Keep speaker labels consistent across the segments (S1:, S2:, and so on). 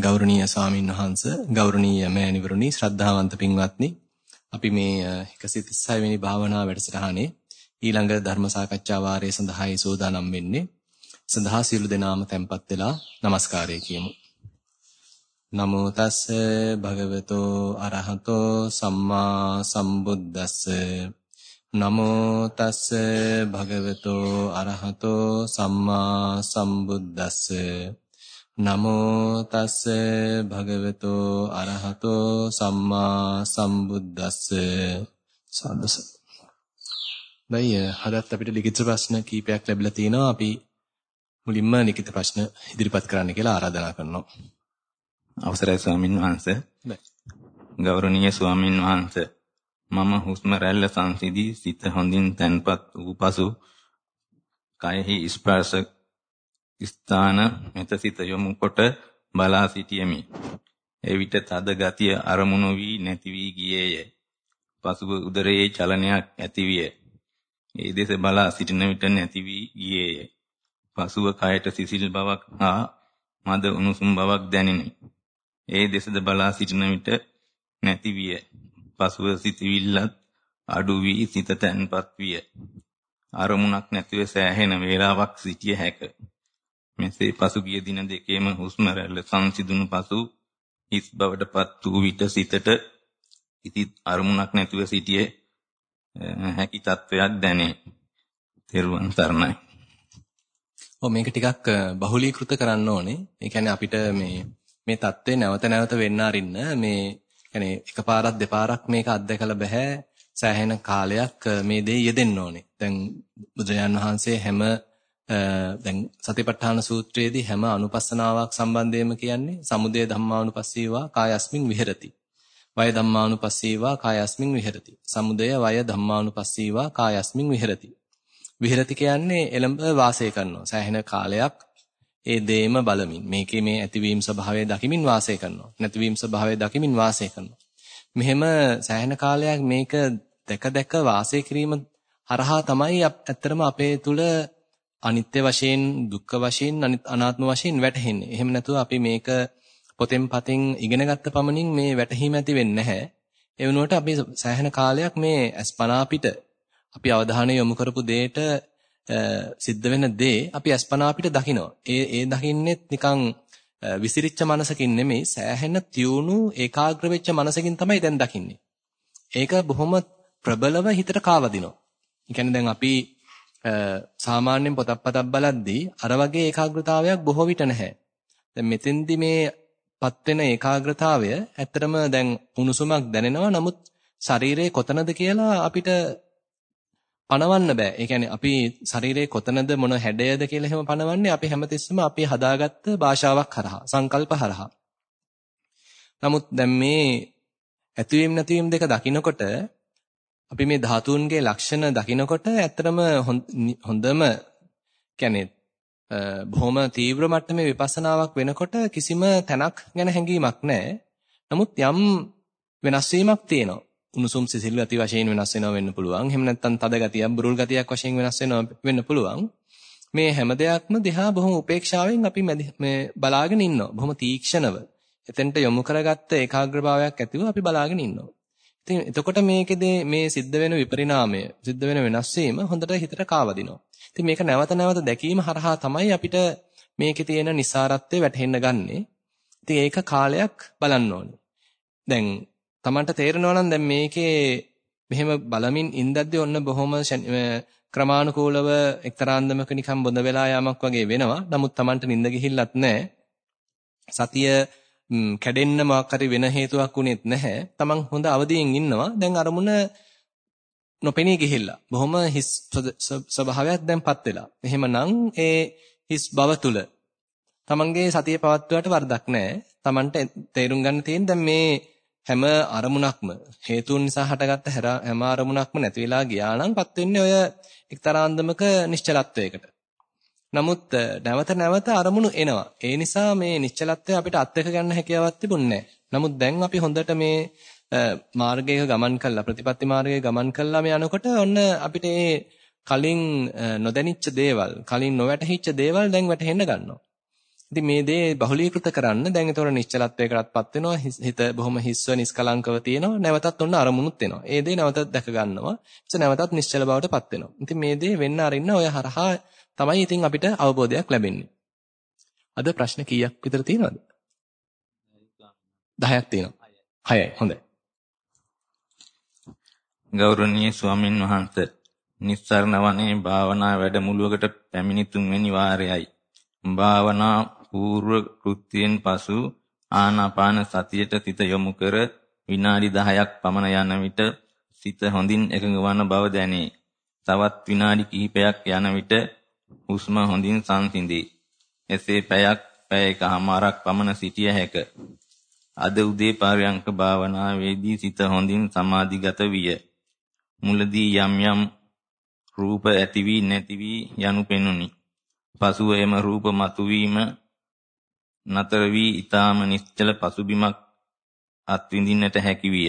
S1: ගෞරවනීය ස්වාමින් වහන්සේ ගෞරවනීය මෑණිවරුනි ශ්‍රද්ධාවන්ත පින්වත්නි අපි මේ 136 වෙනි භාවනා වැඩසටහනේ ඊළඟ ධර්ම සාකච්ඡා වාරයේ සඳහායි සූදානම් වෙන්නේ. සඳහා සියලු දෙනාම tempත් වෙලා নমස්කාරය කියමු. නමෝ තස්ස භගවතෝ අරහතෝ සම්මා සම්බුද්දස්ස. නමෝ තස්ස භගවතෝ අරහතෝ සම්මා සම්බුද්දස්ස. නමෝ තස්ස භගවතෝ අරහතෝ සම්මා සම්බුද්දස්ස සාදස. බයි හදත් අපිට ලිඛිත ප්‍රශ්න කීපයක් ලැබිලා තිනවා. අපි මුලින්ම ලිඛිත ප්‍රශ්න ඉදිරිපත් කරන්න කියලා ආරාධනා කරනවා.
S2: අවසරයි ස්වාමින් වහන්සේ. ගෞරවනීය ස්වාමින් වහන්සේ මම හුස්ම රැල්ල සංසිඳී සිත හොඳින් තැන්පත් වූ පසු කයෙහි ස්පර්ශ ස්ථාන මෙත සිත යොමු කොට බලා සිටියෙමි. එවිට තද ගතිය අරමුණු වී නැති වී ගියේය. පසුව උදරයේ චලනයක් ඇතිවිය. ඒ දෙස බලා සිටින විට නැති වී ගියේය. පසුව කයට සිසිල් බවක් හා මද උණුසුම් බවක් දැනිනි. ඒ දෙසද බලා සිටින විට නැති විය. පසුව සිතවිල්ලත් අඩු වී සිත තැන්පත් විය. අරමුණක් නැතිව සෑහෙන වේලාවක් සිටිය හැකිය. මෙසේ පසුගිය දින දෙකේම හුස්ම රැල්ල සංසිඳුණු පසු හිස් බවටපත් වූ විට සිතට ඉති අරමුණක් නැතුව සිටියේ හැකි තත්වයක් දැනේ. තෙරුවන් සරණයි.
S1: ඔව් මේක ටිකක් බහුලීකృత කරන්න ඕනේ. ඒ කියන්නේ අපිට මේ මේ தත්ත්වේ නැවත නැවත වෙන්න අරින්න මේ කියන්නේ එකපාරක් දෙපාරක් මේක අත්දැකලා බෑ. සෑහෙන කාලයක් මේ දේ යෙදෙන්න ඕනේ. දැන් බුදුරජාන් වහන්සේ හැම දැන් සතිපට්ඨාන සූත්‍රයේදී හැම අනුපස්සනාවක් සම්බන්ධයෙන්ම කියන්නේ සමුදය ධම්මානුපස්සීවා කායස්මින් විහෙරති. වය ධම්මානුපස්සීවා කායස්මින් විහෙරති. සමුදය වය ධම්මානුපස්සීවා කායස්මින් විහෙරති. විහෙරති කියන්නේ එළඹ වාසය කරනවා. සෑහෙන කාලයක් ඒ දේම බලමින් මේකේ මේ ඇතිවීම ස්වභාවය දකිමින් වාසය කරනවා. නැතිවීම ස්වභාවය දකිමින් වාසය කරනවා. මෙහෙම සෑහෙන කාලයක් මේක දැක දැක වාසය කිරීම හරහා තමයි ඇත්තටම අපේ තුල අනිත්‍ය වශයෙන් දුක්ඛ වශයෙන් අනාත්ම වශයෙන් වැටහෙන්නේ. එහෙම නැතුව අපි මේක පොතෙන් පතෙන් ඉගෙන ගත්ත පමණින් මේ වැටහීම ඇති වෙන්නේ නැහැ. ඒ වෙනුවට අපි සෑහෙන කාලයක් මේ අස්පනා පිට අපි අවධානය යොමු කරපු දෙයට සිද්ධ වෙන දේ අපි අස්පනා පිට දකිනවා. ඒ ඒ දකින්නෙත් නිකන් විසිරිච්ච මනසකින් නෙමෙයි සෑහෙන තියුණු ඒකාග්‍ර වෙච්ච මනසකින් තමයි දැන් දකින්නේ. ඒක බොහොම ප්‍රබලව හිතට කාවදිනවා. ඒ කියන්නේ දැන් අපි සාමාන්‍යයෙන් පොතක් පතක් බලද්දී අර වගේ ඒකාග්‍රතාවයක් බොහෝ විට නැහැ. දැන් මෙතෙන්දි මේ පත් වෙන ඒකාග්‍රතාවය ඇත්තටම දැන් උණුසුමක් දැනෙනවා. නමුත් ශරීරයේ කොතනද කියලා අපිට පණවන්න බෑ. ඒ කියන්නේ අපි ශරීරයේ කොතනද මොන හැඩයද කියලා එහෙම පණවන්නේ අපි හැමතිස්සෙම අපි හදාගත්ත භාෂාවක් හරහා, සංකල්ප හරහා. නමුත් දැන් මේ ඇතිවීම නැතිවීම දෙක දකිනකොට අපි මේ ධාතුන්ගේ ලක්ෂණ දකිනකොට ඇත්තටම හොඳම කියන්නේ බොහොම තීව්‍ර මට්ටමේ විපස්සනාවක් වෙනකොට කිසිම තැනක් ගැන හැඟීමක් නැහැ. නමුත් යම් වෙනස් වීමක් තියෙනවා. උණුසුම් සිසිල් ගති වශයෙන් වෙනස් වෙනවා වෙන්න පුළුවන්. එහෙම නැත්නම් තද ගතියක්, බුරුල් ගතියක් වශයෙන් වෙනස් වෙනවා වෙන්න පුළුවන්. මේ හැම දෙයක්ම දිහා බොහොම උපේක්ෂාවෙන් අපි මේ බලාගෙන ඉන්නවා. බොහොම තීක්ෂණව. එතෙන්ට යොමු කරගත්ත ඒකාග්‍රභාවයක් ඇතිව අපි බලාගෙන ඉන්නවා. ඉතින් එතකොට මේකෙදී මේ සිද්ධ වෙන විපරිණාමය, සිද්ධ වෙන වෙනස් වීම හොඳට හිතට කාවදිනවා. ඉතින් මේක නැවත නැවත දැකීම හරහා තමයි අපිට මේකේ තියෙන නිසාරත්වය වැටහෙන්න ගන්නෙ. ඉතින් ඒක කාලයක් බලන්න ඕනේ. දැන් Tamanට තේරෙනවා නම් දැන් මේකේ මෙහෙම බලමින් ඉඳද්දී ඔන්න බොහොම ක්‍රමානුකූලව එක්තරාන්දමක නිකන් බොඳ වෙලා යාමක් වගේ වෙනවා. නමුත් Tamanට නිින්ද ගිහිල්ලත් නැහැ. සතිය කැඩෙන්න මොකක් හරි වෙන හේතුවක් උනේත් නැහැ. Taman හොඳ අවදියෙන් ඉන්නවා. දැන් අරමුණ නොපෙනී ගිහිල්ලා. බොහොම හිස් ස්වභාවයක් දැන්පත් වෙලා. එහෙමනම් ඒ හිස් බව තුල Tamanගේ සතිය පවත්වුවට වරදක් නැහැ. Tamanට තේරුම් ගන්න තියෙන දැන් මේ හැම අරමුණක්ම හේතුන් නිසා හටගත්ත හැම අරමුණක්ම නැති වෙලා ගියා නම්පත් වෙන්නේ ඔය එක්තරා අන්දමක නිශ්චලත්වයකට. නමුත් නැවත නැවත අරමුණු එනවා. ඒ නිසා මේ නිශ්චලත්වය අපිට අත්දැක ගන්න හැකියාවක් තිබුණේ නමුත් දැන් අපි හොඳට මේ මාර්ගයක ගමන් කළා ප්‍රතිපත්ති මාර්ගයේ ගමන් කළා මේ යනකොට ඔන්න අපිට මේ කලින් නොදැනිච්ච දේවල්, කලින් නොවැටහිච්ච දේවල් දැන් වැටහෙන්න ගන්නවා. ඉතින් මේ දේ බහුලීකృత කරන්න දැන් ඒතොර නිශ්චලත්වයකටපත් වෙනවා. හිත බොහොම හිස්ව නිස්කලංකව තියෙනවා. නැවතත් ඔන්න අරමුණුත් එනවා. ඒ දේ නැවතත් දැක ගන්නවා. ඊට නැවතත් නිශ්චල බවටපත් වෙනවා. ඉතින් මේ දේ වෙන්න අරින්න ඔය හරහා තමයි ඉතින් අපිට අවබෝධයක් ලැබෙන්නේ. අද ප්‍රශ්න කීයක් විතර තියෙනවද? 10ක් තියෙනවා. 6යි. හොඳයි.
S2: ගෞරවනීය ස්වාමින් වහන්සේ නිස්සරණ වනේ භාවනා වැඩමුළුවකට පැමිණි තුන්වෙනි වාරයයි. භාවනා పూర్ව කෘත්‍යයෙන් පසු ආනාපාන සතියට සිත යොමු කර විනාඩි 10ක් පමණ යන විට සිත හොඳින් එකඟ වන බව දැනේ. තවත් විනාඩි කිහිපයක් යන විට හුස්ම හොඳින් සංසිඳේ. එසේ පැයක් පැය එකමාරක් පමණ සිටිය හැක. අද උදේ පාරයන්ක භාවනාවේදී සිත හොඳින් සමාධිගත විය. මුලදී යම් යම් රූප ඇති වී නැති වී යනු පෙනුනි. පසුව එම රූප මතුවීම නතර වී ඊටාම නිශ්චල පසුබිමක් අත්විඳින්නට හැකි විය.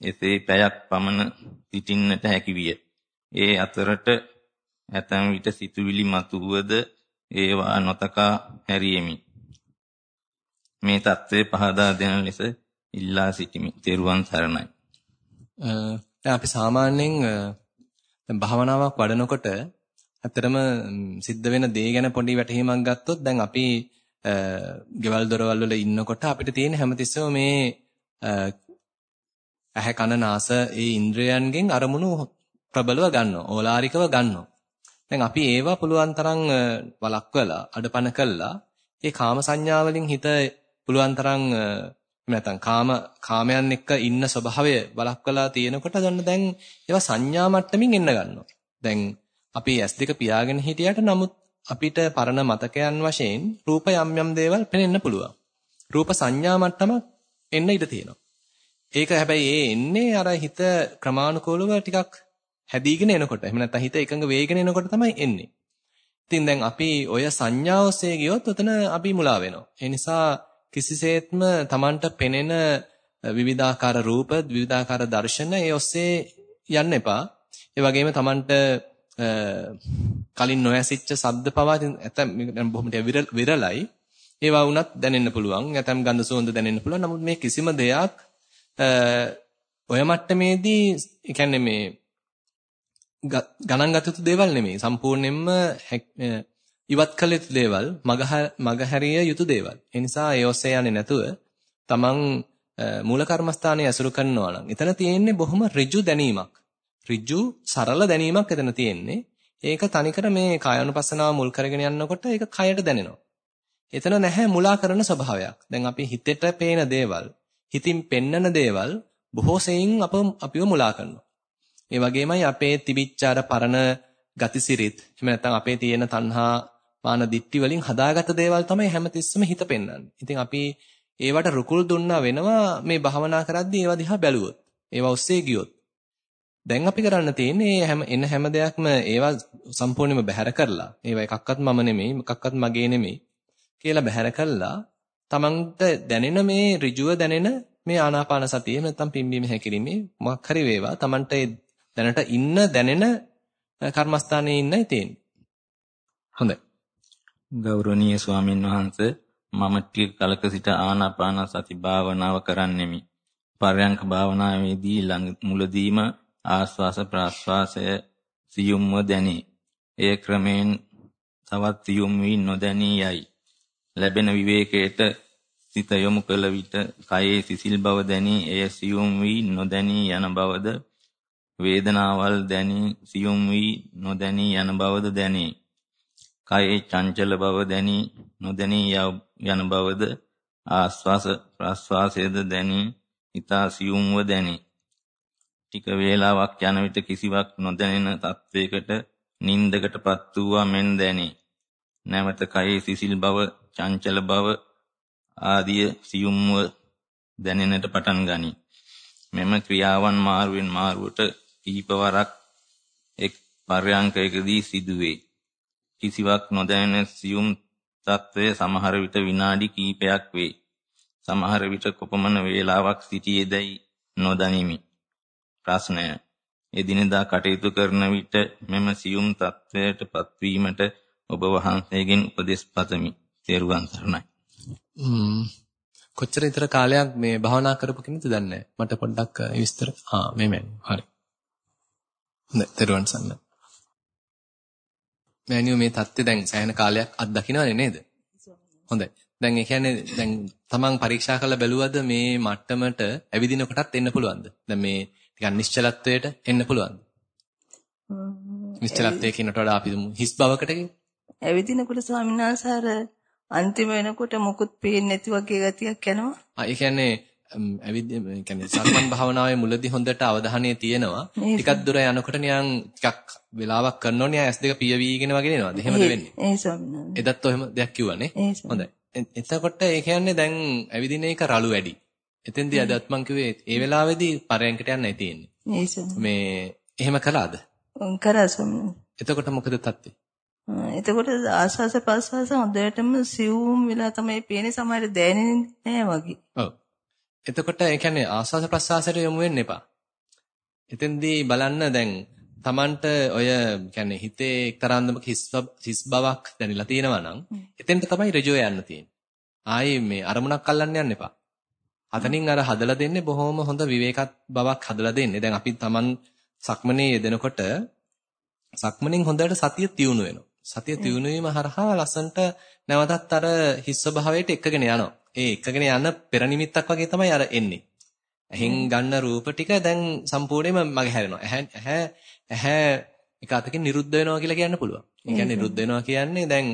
S2: එසේ පැයක් පමණ සිටින්නට හැකි විය. ඒ අතරට ඇතැම් විට සිතුවිලි මතුවද ඒවා නොතකා හැරියෙමි. මේ தત્ත්වය පහදා දෙන ලෙස ඉල්ලා සිටිමි. තෙරුවන් සරණයි.
S1: දැන් අපි සාමාන්‍යයෙන් දැන් භාවනාවක් වඩනකොට ඇත්තටම සිද්ධ වෙන දේ ගැන පොඩි වැටහීමක් ගත්තොත් දැන් අපි ගෙවල් දොරවල් වල ඉන්නකොට අපිට තියෙන හැමතිස්සෙම මේ ඇහැ කන නාස ඒ ඉන්ද්‍රයන්ගෙන් අරමුණු ප්‍රබලව ගන්නවා ඕලාරිකව ගන්නවා දැන් අපි ඒවා පුළුවන් තරම් වළක්වලා අඩපණ කළා ඒ කාම සංඥා වලින් හිත පුළුවන් තරම් නැත්නම් කාම කාමයන් එක්ක ඉන්න ස්වභාවය වළක්වලා තියෙනකොට දැන් දැන් ඒවා සංඥා මට්ටමින් එන්න ගන්නවා. දැන් අපි S2 පියාගෙන හිටියට නමුත් අපිට පරණ මතකයන් වශයෙන් රූප යම් යම් දේවල් පෙනෙන්න පුළුවන්. රූප සංඥා මට්ටමක් එන්න ඉඩ තියෙනවා. ඒක හැබැයි ඒ එන්නේ අර හිත ක්‍රමානුකූලව ටිකක් හැදීගෙන එනකොට. එහෙම නැත්නම් හිත එකඟ වේගෙන එනකොට තමයි එන්නේ. ඉතින් දැන් අපි ඔය සංඥා ඔස්සේ ගියොත් උතන අපි මුලා වෙනවා. ඒ නිසා කිසිසේත්ම Tamanට පෙනෙන විවිධාකාර රූප, විවිධාකාර දර්ශන ඒ ඔස්සේ යන්න එපා. ඒ වගේම Tamanට කලින් නොඇසිච්ච සද්ද පවා ඇතම් බොහොම විරලයි. ඒවා වුණත් දැනෙන්න පුළුවන්. ඇතම් ගඳ සුවඳ දැනෙන්න පුළුවන්. නමුත් මේ කිසිම දෙයක් ඔය මට්ටමේදී කියන්නේ මේ ගණන් ගත යුතු දේවල් නෙමෙයි. සම්පූර්ණයෙන්ම ඉවත් කළ යුතු දේවල්, මගහැරිය යුතු දේවල්. ඒ නිසා ඒ ඔස්සේ යන්නේ නැතුව තමන් මූල කර්මස්ථානයේ ඇසුරු කරනවා නම් එතන තියෙන්නේ බොහොම ඍජු දැනීමක්. ඍජු සරල දැනීමක් එතන තියෙන්නේ. ඒක තනිකර මේ කායानुපස්සනාව මුල් කරගෙන යනකොට ඒක කයට දැනෙනවා. එතන නැහැ මුලා කරන ස්වභාවයක්. දැන් අපි හිතෙට පේන දේවල්, හිතින් පෙන්නන දේවල් බොහෝ සෙයින් අප අපිව මුලා කරනවා. ඒ වගේමයි අපේ තිබිච්ච අර පරණ ගතිසිරිත් එහෙම නැත්නම් අපේ තියෙන තණ්හා මාන දිට්ටි වලින් හදාගත්ත දේවල් තමයි හැමතිස්සෙම හිත පෙන්වන්නේ. ඉතින් අපි ඒවට රුකුල් දුන්නා වෙනවා මේ භාවනා කරද්දී ඒවා දිහා බැලුවොත්. ඒවා ඔස්සේ ගියොත්. දැන් අපි කරන්න තියෙන්නේ හැම එන හැම දෙයක්ම ඒවා සම්පූර්ණයෙන්ම බැහැර කරලා ඒවා එකක්වත් මම නෙමෙයි මොකක්වත් මගේ නෙමෙයි කියලා බැහැර කළා තමන්ට දැනෙන මේ ඍජුව දැනෙන මේ ආනාපාන සතිය නැත්නම් පිම්බීම හැකිරීමේ මොකක් හරි වේවා තමන්ට දැනට ඉන්න දැනෙන කර්මස්ථානයේ ඉන්නයි තියෙන්නේ හොඳයි
S2: ගෞරවනීය ස්වාමින් වහන්සේ මම ටික කලක සිට ආනාපාන සති භාවනාව කරන්නෙමි. පරයන්ක භාවනාවේදී මුලදීම ආස්වාස ප්‍රාස්වාසය සියුම්ව දැනේ. එය ක්‍රමෙන් තවත් සියුම් වී නොදැනී යයි. ලැබෙන විවේකයට සිත යොමු කළ විට කයේ සිසිල් බව දැනී එය සියුම් වී නොදැනී යන බවද වේදනාවල් දැනී සියුම් වී නොදැනී යන බවද දැනේ. කයේ චංචල බව දැනී නොදැනී යන බවද ආස්වාස ප්‍රස්වාසයේද දැනී ඊතා සියුම්ව දැනේ. ටික වේලාවක් යන විට කිසිවක් නොදැනෙන තත්වයකට නින්දකටපත් වූවා මෙන් දැනේ. නැවත කයේ සිසිල් බව, චංචල බව ආදිය සියුම්ව දැනෙන්නට පටන් ගනී. මෙම ක්‍රියාවන් මාරුවෙන් මාරුවට කීපවරක් එක් පර්යංකයකදී සිදුවේ. කිසිවක් නොදැනෙන සියුම් తත්වය සමහර විට විනාඩි කිහිපයක් වේ. සමහර විට කොපමණ වේලාවක් සිටියේදයි නොදනිමි. ප්‍රශ්නය එදිනෙදා කටයුතු කරන විට මෙම සියුම් తත්වයට පත්වීමට ඔබ වහන්සේගෙන් උපදෙස් පතමි. තේරුවන් සරණයි.
S1: කොච්චර විතර කාලයක් මේ භාවනා කරපු කෙනෙක්ද දන්නේ මට පොඩ්ඩක් විස්තර ආ මේ හරි. හොඳයි තේරුවන් සන්න. මෑනියෝ මේ தත්ත්වය දැන් සෑහෙන කාලයක් අත්දකින්නවනේ නේද? හොඳයි. දැන් ඒ කියන්නේ දැන් තමන් පරීක්ෂා කරලා බැලුවද මේ මට්ටමට ඇවිදින කොටත් එන්න පුළුවන්ද? දැන් මේ ටිකක් නිශ්චලත්වයට එන්න පුළුවන්ද? නිශ්චලත්වයේ කියනට වඩා අපි හිස් බවකට
S3: ඇවිදිනකොට ස්වාමීන් වහන්සේ අන්තිම වෙනකොට මොකුත් පේන්නේ නැති වගේ ගතියක් යනවා.
S1: ආ ඒ කියන්නේ ඇවිත් කියන්නේ සක්මන් භාවනාවේ මුලදී හොඳට අවධානය තියෙනවා. ටිකක් දුර යනකොට නිකන් ටිකක් වෙලාවක් කරනෝනේ නිකන් S2 පියවීගෙන වගේ නේද? එහෙමද වෙන්නේ?
S3: ඒ ස්වාමීන් වහන්සේ.
S1: එදත් ඔහෙම දෙයක් කිව්වනේ. හොඳයි. එතකොට ඒ කියන්නේ දැන් ඇවිදින එක රළු වැඩි. එතෙන්දී අදත් මං කිව්වේ ඒ වෙලාවේදී පරයන්කට යන්නයි තියෙන්නේ. මේ එහෙම කළාද?
S3: කරා ස්වාමීන්.
S1: එතකොට මොකද තත්ත්වය?
S3: එතකොට ආස්වාස ප්‍රස්වාස හොඳටම සිවුම් වෙලා තමයි පේන්නේ සමහර දැනෙන්නේ නැහැ වගේ.
S1: ඔව්. එතකොට ඒ කියන්නේ ආස්වාස ප්‍රස්වාසයට යොමු වෙන්න එපා. එතෙන්දී බලන්න දැන් Tamanට ඔය කියන්නේ හිතේ එක්තරාන්දමක හිස් බවක් දැනෙලා තියෙනවා නම් එතෙන්ට තමයි ඍජුව යන්න තියෙන්නේ. ආයේ මේ අරමුණක් අල්ලන්න යන්න එපා. අතනින් අර හදලා දෙන්නේ බොහොම හොඳ විවේකත් බවක් හදලා දෙන්නේ. දැන් අපි Taman සක්මනේ යෙදෙනකොට සක්මනෙන් හොඳට සතිය තියුණු වෙනවා. සතිය තියුණු වීම හරහා ලස්සන්ට නැවතත් අර හිස් ස්වභාවයට එක්කගෙන යනවා. ඒ එක්කගෙන යන පෙර නිමිත්තක් වගේ තමයි අර එන්නේ. ඇහෙන් ගන්න රූප ටික දැන් සම්පූර්ණයෙන්ම මගේ හැරෙනවා. ඇහැ ඇහැ එක අතකින් නිරුද්ධ වෙනවා කියලා කියන්න පුළුවන්. ඒ කියන්නේ නිරුද්ධ වෙනවා කියන්නේ දැන්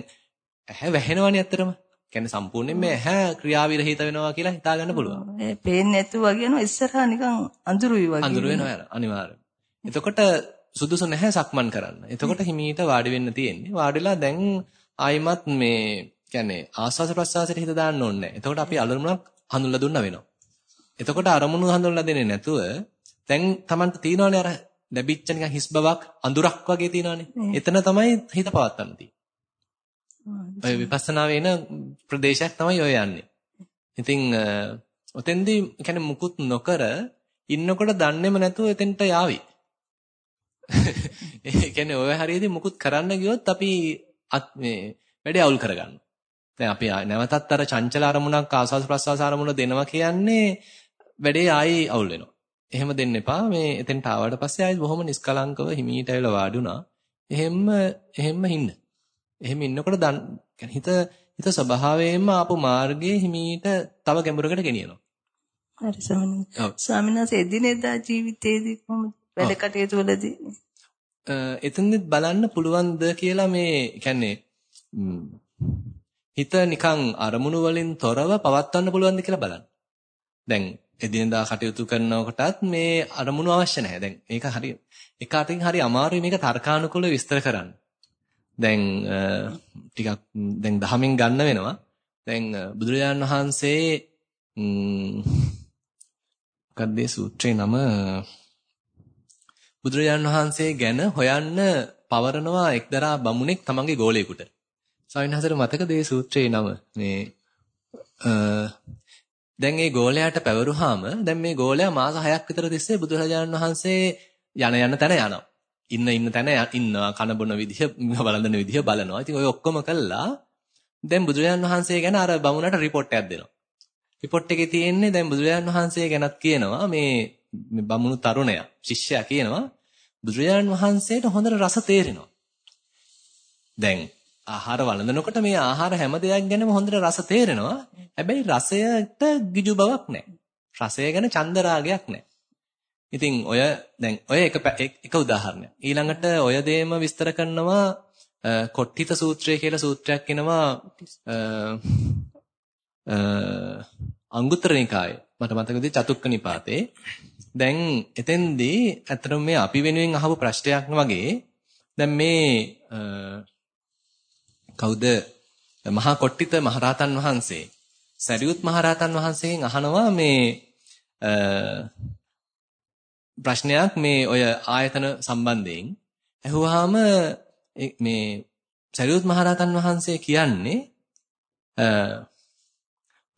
S1: ඇහැ වැහෙනවනේ ඇත්තටම. කියන්නේ සම්පූර්ණයෙන් මේ ඇහැ ක්‍රියාවිරහිත වෙනවා කියලා හිතා ගන්න පුළුවන්.
S3: ඒ පේන්නේ නැතුව වගේ යනවා ඉස්සරහා නිකන් අඳුරුයි වගේ.
S1: අඳුරු වෙනවා අනිවාර්යයෙන්. එතකොට සුදුසු නැහැ සක්මන් කරන්න. එතකොට හිමීට වාඩි වෙන්න තියෙන්නේ. වාඩිලා දැන් ආයිමත් මේ කියන්නේ ආස්වාස ප්‍රසආසයට හිත දාන්න ඕනේ නැහැ. එතකොට අපි අලමුණක් හඳුන්ලා දුන්නා වෙනවා. එතකොට අරමුණු හඳුන්ලා දෙන්නේ නැතුව දැන් Tamanට තියෙනවනේ අර ලැබිච්ච නිකන් හිස් බවක් අඳුරක් වගේ තියෙනවනේ. එතන තමයි හිත පවත්තන්න තියෙන්නේ. ඔය විපස්සනා වෙන ප්‍රදේශයක් තමයි ඔය යන්නේ. ඉතින් ඔතෙන්දී කියන්නේ මුකුත් නොකර ඉන්නකොට දන්නේම නැතුව එතෙන්ට යාවි. ඒ කියන්නේ ඔය හරියදී මුකුත් කරන්න ගියොත් අපි මේ වැඩේ අවුල් කරගන්නවා. දැන් අපි නැවතත් අර චංචල අරමුණක් ආස්වාද ප්‍රසවාස අරමුණ දෙනවා කියන්නේ වැඩේ ආයි අවුල් වෙනවා. එහෙම දෙන්න එපා. මේ එතෙන්ට ආවට පස්සේ ආයි බොහොම නිස්කලංකව හිමීට ඇවිල්ලා වාඩි වුණා. එහෙම්ම එහෙම්ම ඉන්න. එහෙම ඉන්නකොට හිත හිත ස්වභාවයෙන්ම ආපු මාර්ගයේ හිමීට තව ගැඹුරකට ගෙනියනවා.
S3: හරි ස්වාමීන් වහන්සේ එදිනෙදා ජීවිතයේදී කොහොමද වැඩ කටයුතු වලදී
S1: එතනදිත් බලන්න පුළුවන්ද කියලා මේ කියන්නේ හිත නිකන් අරමුණු වලින් තොරව පවත්වන්න පුළුවන්ද කියලා බලන්න. දැන් එදිනදා කටයුතු කරනකොටත් මේ අරමුණු අවශ්‍ය නැහැ. දැන් මේක හරි එක අතින් හරි අමාරුයි මේක තර්කානුකූලව විස්තර කරන්න. දැන් ටිකක් දැන් දහමින් ගන්න වෙනවා. දැන් බුදුරජාණන් වහන්සේ මොකක්ද සූත්‍රේ නම බුදුරජාණන් වහන්සේ ගැන හොයන්න පවරනවා එක්දරා බමුණෙක් තමන්ගේ ගෝලයෙකුට. ස්වාමීන් වහන්සේට මතකද මේ සූත්‍රයේ නම? මේ දැන් මේ ගෝලයාට පැවරුවාම දැන් මේ ගෝලයා මාස 6ක් විතර තිස්සේ බුදුරජාණන් වහන්සේ යන යන තැන යනවා. ඉන්න ඉන්න තැන ඉන්නවා කන බොන විදිහ බලන විදිහ බලනවා. ඉතින් ඔය ඔක්කොම කළා දැන් බුදුරජාණන් වහන්සේ ගැන අර බමුණට report එකක් දෙනවා. report එකේ තියෙන්නේ දැන් බුදුරජාණන් වහන්සේ ගැනත් කියනවා මේ බමුණු තරුණයා ශිෂ්‍යයා කියනවා බුදුරජාණන් වහන්සේට හොඳට රස තේරෙනවා. දැන් ආහාර වළඳනකොට මේ ආහාර හැම දෙයක් ගැනම හොඳට රස තේරෙනවා. හැබැයි රසයට ගිජු බවක් නැහැ. රසය ගැන චන්දරාගයක් නැහැ. ඉතින් ඔය දැන් ඔය එක එක උදාහරණයක්. ඊළඟට ඔය දේම විස්තර කරනවා කොට්ටිත සූත්‍රය කියලා සූත්‍රයක් එනවා අංගුත්තර නිකායේ. මට මතක විදිහට චතුක්ක නිපාතේ. දැන් එතෙන්දී අතරම මේ අපි වෙනුවෙන් අහපු ප්‍රශ්නයක් වගේ දැන් මේ කවුද? මහා කොට්ටිත මහරහතන් වහන්සේ. සරියුත් මහරහතන් වහන්සේගෙන් අහනවා මේ ප්‍රශ්නයක් මේ ඔය ආයතන සම්බන්ධයෙන්. ඇහුවාම මේ සරියුත් මහරහතන් වහන්සේ කියන්නේ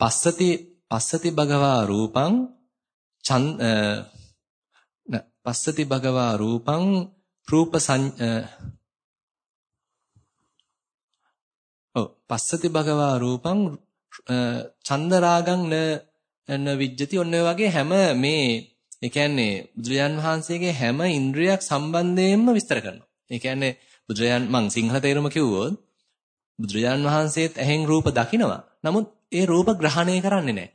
S1: පස්සති පස්සති භගවා රූපං පස්සති භගවා රූපං රූප ඔව් පස්සති භගවා රූපං චන්ද රාගං න විජ්ජති ඔන්න ඔය වගේ හැම මේ ඒ කියන්නේ බුදුරජාන් වහන්සේගේ හැම ඉන්ද්‍රියක් සම්බන්ධයෙන්ම විස්තර කරනවා. ඒ කියන්නේ බුදුරජාන් මං සිංහල තේරුම කිව්වොත් බුදුරජාන් වහන්සේත් ඇහෙන් රූප දකිනවා. නමුත් ඒ රූප ග්‍රහණය කරන්නේ නැහැ.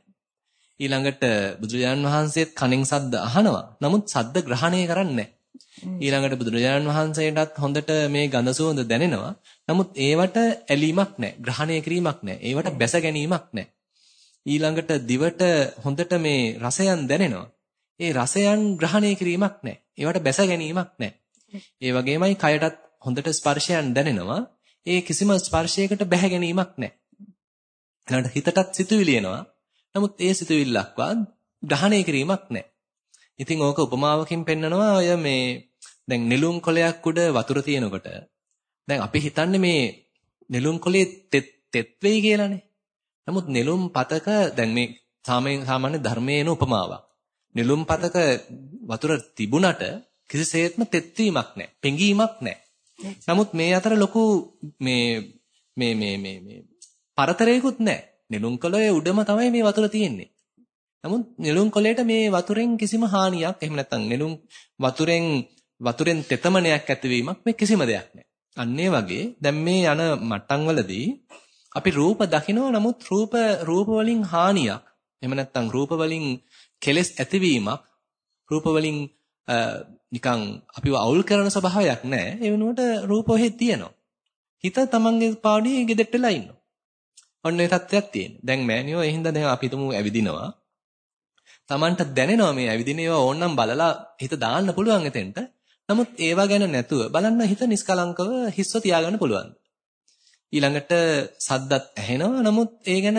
S1: ඊළඟට බුදුරජාන් වහන්සේත් කනෙන් සද්ද අහනවා. නමුත් සද්ද ග්‍රහණය කරන්නේ නැහැ. ඊළඟට බුදුරජාණන් වහන්සේටත් හොඳට මේ ගඳ සුවඳ දැනෙනවා. නමුත් ඒවට ඇලීමක් නැහැ. ග්‍රහණය කිරීමක් නැහැ. ඒවට බැස ගැනීමක් නැහැ. ඊළඟට දිවට හොඳට මේ රසයන් දැනෙනවා. ඒ රසයන් ග්‍රහණය කිරීමක් නැහැ. ඒවට බැස ගැනීමක් නැහැ. ඒ වගේමයි කයටත් හොඳට ස්පර්ශයන් දැනෙනවා. ඒ කිසිම ස්පර්ශයකට බැහැ ගැනීමක් නැහැ. ඊළඟට හිතටත් සිතුවිලි එනවා. නමුත් ඒ සිතුවිල්ලක්වත් ග්‍රහණය කිරීමක් නැහැ. ඉතින් ඕක උපමාවකින් පෙන්නනවා ඔය මේ දැන් නෙළුම් කොළයක් උඩ වතුර තියෙනකොට දැන් අපි හිතන්නේ මේ නෙළුම් කොළේ තෙත් තෙත් වෙයි කියලානේ. නමුත් නෙළුම් පතක දැන් මේ සාමාන්‍ය ධර්මයේ එන උපමාවක්. නෙළුම් පතක වතුර තිබුණට කිසිසේත්ම තෙත් වීමක් නැහැ. පෙඟීමක් නැහැ. නමුත් මේ අතර ලොකු මේ මේ මේ මේ මේ පරතරයකුත් නැහැ. නෙළුම් කොළයේ උඩම තමයි මේ වතුර තියෙන්නේ. නමුත් නෙළුම් කොළයට මේ වතුරෙන් කිසිම හානියක් එහෙම නැත්නම් නෙළුම් වතුරෙන් වතුරෙන් තෙතමනයක් ඇතිවීමක් මේ කිසිම දෙයක් නැහැ. අන්න වගේ දැන් මේ යන මට්ටම් වලදී අපි රූප දකිනවා නමුත් රූප රූප වලින් හානියක් එහෙම නැත්නම් රූප වලින් කෙලෙස් ඇතිවීමක් රූප වලින් නිකන් අපිව අවුල් කරන ස්වභාවයක් නැහැ. ඒ වෙනුවට රූප ඔහෙ තියෙනවා. හිත තමන්ගේ පාඩුවේ ගෙදෙට්ට වෙලා ඉන්නවා. ඔන්න ඒ තත්ත්වයක් තියෙනවා. දැන් මෑනියෝ ඒ හින්දා දැන් අපි හිතමු ඇවිදිනවා. Tamanට දැනෙනවා මේ ඇවිදින ඒවා ඕනනම් බලලා හිත දාන්න පුළුවන් එතෙන්ට. නමුත් ඒවා ගැන නැතුව බලන්න හිත නිස්කලංකව හිස්ව තියාගන්න පුළුවන්. ඊළඟට සද්දත් ඇහෙනවා. නමුත් ඒ ගැන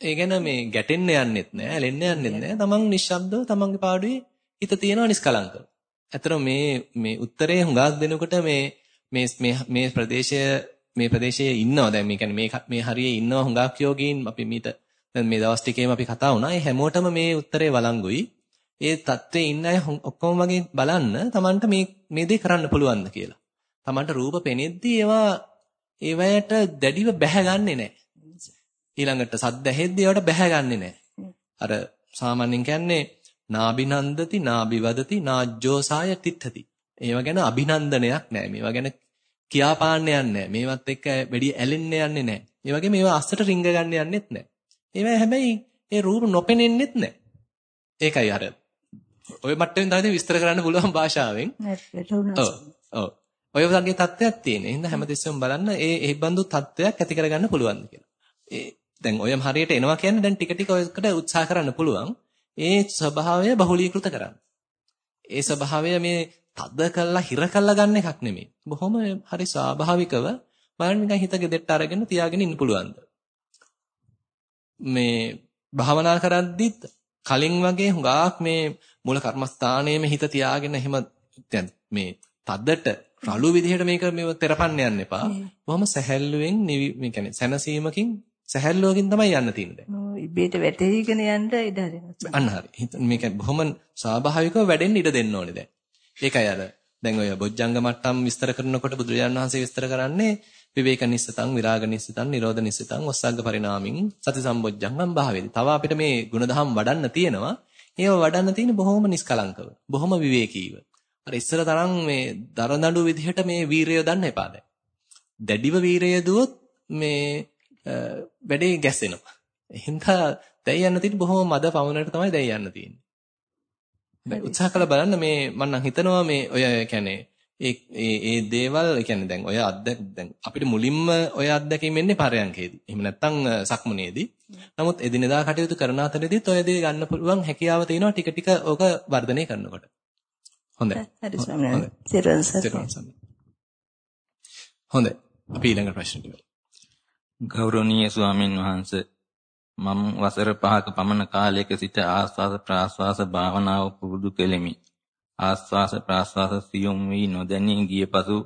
S1: ඒ ගැන මේ ගැටෙන්න යන්නෙත් නෑ, ඇලෙන්න යන්නෙත් නෑ. තමන් නිශ්ශබ්දව තමන්ගේ පාඩුවේ හිත තියෙනවා නිස්කලංකව. ඇත්තට මේ මේ උත්තරේ හුඟක් දෙනකොට මේ මේ මේ ප්‍රදේශය මේ ප්‍රදේශයේ ඉන්නවා දැන් මේ කියන්නේ මේ මේ හරියේ ඉන්නවා හුඟක් යෝගීන් අපි මීට දැන් මේ දවස් ටිකේම අපි කතා වුණා. ඒ හැමෝටම මේ උත්තරේ වළංගුයි. ඒ தත්ත්වේ ඉන්න අය ඔක්කොම වගේ බලන්න Tamanට මේ මේ දේ කරන්න පුළුවන්ද කියලා. Tamanට රූප පෙනෙද්දී ඒවා ඒවයට දැඩිව බැහැගන්නේ නැහැ. ඊළඟට සද්ද ඇහෙද්දී ඒවට බැහැගන්නේ නැහැ. අර සාමාන්‍යයෙන් කියන්නේ නාබිනන්දති නාබිවදති නාජ්ජෝසාය තිත්තති. ඒව ගැන අභිනන්දනයක් නැහැ. මේවා ගැන කියාපාන්න යන්නේ නැහැ. මේවත් එක්ක වැඩි ඇලෙන්න යන්නේ නැහැ. ඒ වගේ මේවා අස්සට රිංග ගන්න යන්නෙත් නැහැ. ඒවා හැබැයි ඒ රූප නොපෙනෙන්නෙත් නැහැ. ඒකයි අර ඔය මට්ටමින් තමයි විස්තර කරන්න පුළුවන් භාෂාවෙන්. ඔව්. ඔය වගේ තත්ත්වයක් තියෙන. එහෙනම් හැමතිස්සෙම බලන්න ඒ ඒ බඳු තත්ත්වයක් ඇති කරගන්න පුළුවන්ද කියලා. ඒ දැන් ඔයම හරියට එනවා කියන්නේ දැන් ටික ටික ඔයකට උත්සාහ කරන්න පුළුවන්. ඒ ස්වභාවය බහුලීකృత කරන්න. ඒ ස්වභාවය මේ තද කළා හිර කළා ගන්න එකක් නෙමෙයි. බොහොම හරි ස්වාභාවිකව බලන්න නිකන් හිත ගෙදෙට්ට අරගෙන තියාගෙන ඉන්න පුළුවන්ද? මේ භාවනා කරද්දිත් කලින් වගේ හුඟක් මේ මූල කර්මස්ථානයේම හිත තියාගෙන එහෙම මේ තද්දට රළු විදිහට මේක මේව තෙරපන්න යන්න එපා. බොහොම සැහැල්ලුවෙන් මේ කියන්නේ සැනසීමකින් සැහැල්ලුවකින් තමයි යන්න තියෙන්නේ
S3: ඉබේට වැටෙහිගෙන යන්න ඉඩ හරිනවා.
S1: අන්න හරි. මේක බොහොම ස්වාභාවිකව වැඩෙන්න ඉඩ දෙන්න ඕනේ දැන්. ඒකයි අර දැන් ඔය බොජ්ජංග මට්ටම් විස්තර කරනකොට බුදුරජාණන් වහන්සේ විස්තර කරන්නේ විවේක නිස්සතං විරාග නිස්සතං නිරෝධ නිස්සතං ඔස්සග්ග පරිණාමින් සති සම්බොජ්ජංගම් භාවේති. තව අපිට මේ ಗುಣධම් වඩන්න තියෙනවා. ඒව වඩන්න තියෙන්නේ බොහොම නිස්කලංකව. බොහොම විවේකීව. අර ඉස්සර තරම් මේ දරදඬු විදිහට මේ වීරය දන්න එපා දැන්. දැඩිව වීරය දුවොත් මේ වැඩේ ගැස්සෙනවා. එහෙනම් දැන් යන්න තියෙන්නේ බොහොම මද පවුනට තමයි දැන් යන්න තියෙන්නේ. උත්සාහ කළ බලන්න මේ මම හිතනවා මේ ඔය කියන්නේ ඒ ඒ ඒ දේවල් කියන්නේ දැන් ඔය අත්දැක දැන් අපිට මුලින්ම ඔය අත්දැකීම් එන්නේ පරයන්කේදී. එහෙම නැත්නම් සක්මනේදී. නමුත් එදිනෙදා කටයුතු කරන අතරේදීත් ඔය දේ ගන්න පුළුවන් හැකියාව තියෙනවා ටික ටික ඕක වර්ධනය කරනකොට. හොඳයි.
S3: හරි ස්වාමීනි.
S1: හොඳයි. අපි ඊළඟ ප්‍රශ්නට
S2: ගෞරවනීය ස්වාමින් වහන්සේ මම වසර 5ක පමණ කාලයක සිට ආස්වාද ප්‍රාස්වාස භාවනාව පුරුදු කෙලෙමි. ආස්වාස ප්‍රාස්වාස සියුම් වී නොදැනී ගිය පසු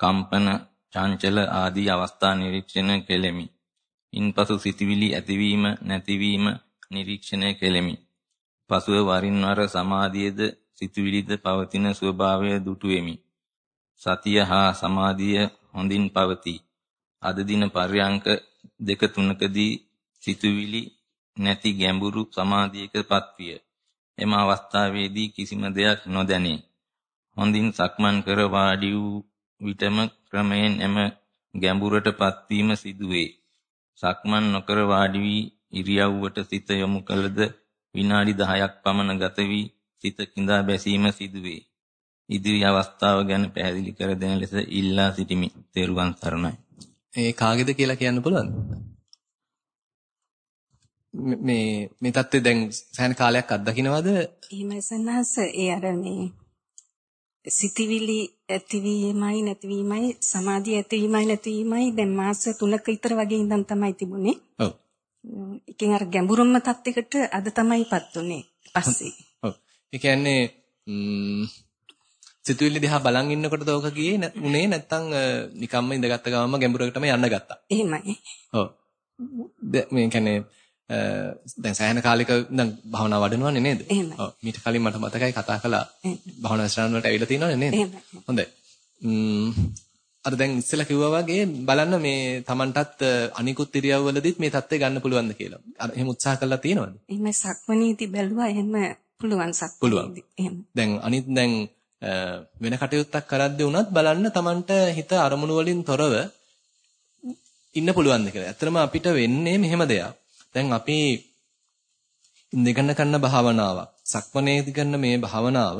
S2: කම්පන චංචල ආදී අවස්ථා නිරීක්ෂණය කෙලෙමි. ඉන්පසු සිතවිලි ඇතිවීම නැතිවීම නිරීක්ෂණය කෙලෙමි. පසුව වරින් වර සමාධියද සිතවිලිද පවතින ස්වභාවය දුටුවෙමි. සතිය හා සමාධිය හොඳින් පවතී. අද දින පර්යංක දෙක තුනකදී සිතුවිලි නැති ගැඹුරු සමාධියකපත් විය. එම අවස්ථාවේදී කිසිම දෙයක් නොදැනේ. හොඳින් සක්මන් කර වාඩි වූ විටම ක්‍රමයෙන් එම ගැඹුරටපත් වීම සිදුවේ. සක්මන් නොකර වාඩි වී ඉරියව්වට සිත යොමු කළද විනාඩි 10ක් පමණ ගත වී සිත කිඳා බැසීම සිදුවේ. ඉදිරි අවස්ථාව ගැන පැහැදිලි කර දෙන ලෙස ඉල්ලා සිටිමි. තෙරුවන් සරණයි.
S1: ඒ කාගේද කියලා කියන්න පුළුවන්ද? මේ මේ தත්ත්වය දැන් සෑහෙන කාලයක් අත්දකින්නවද?
S4: එහෙමයි සන්නහස ඒ අර මේ සිතිවිලි ඇතිවීමයි නැතිවීමයි සමාධිය ඇතිවීමයි නැතිවීමයි දැන් මාස 3ක විතර වගේ ඉඳන් තමයි තිබුණේ.
S1: ඔව්.
S4: එකෙන් අර ගැඹුරුම තත්යකට අද තමයිපත් උනේ පස්සේ.
S1: ඔව්. ඒ කියන්නේ සිතුවිලි දිහා බලන් ඉන්නකොටද ඕක ගියේ උනේ නැත්තම් නිකම්ම ඉඳගත්ත ගමම ගැඹුරකටම යන්න ගත්තා.
S4: එහෙමයි.
S1: ඔව්. මේ කියන්නේ දැන් සෑහෙන කාලෙක ඉඳන් භාවනා වඩනවන්නේ නේද?
S4: ඔව්.
S1: මීට කලින් මට මතකයි කතා කළා. භාවනා ශ්‍රාවණ වලට ඇවිල්ලා තියෙනවනේ නේද? හොඳයි. අර දැන් ඉස්සෙල්ලා කිව්වා වගේ බලන්න මේ Tamanටත් අනිකුත් ඉරියව්වලදීත් මේ தත්ත්වය ගන්න පුළුවන්ද කියලා. අර එහෙම උත්සාහ කළා තියෙනවද?
S4: එහෙම සක්මනීති බැලුවා එහෙම පුළුවන් සක්මනීති. එහෙම.
S1: දැන් අනිත් දැන් වෙන කටයුත්තක් කරද්දී වුණත් බලන්න Tamanට හිත අරමුණු වලින් තොරව ඉන්න පුළුවන්ද කියලා. ඇත්තටම අපිට වෙන්නේ මෙහෙම දෙයක්. දැන් අපි ඉඳගෙන කරන භාවනාවක්, සක්මනේදී කරන මේ භාවනාව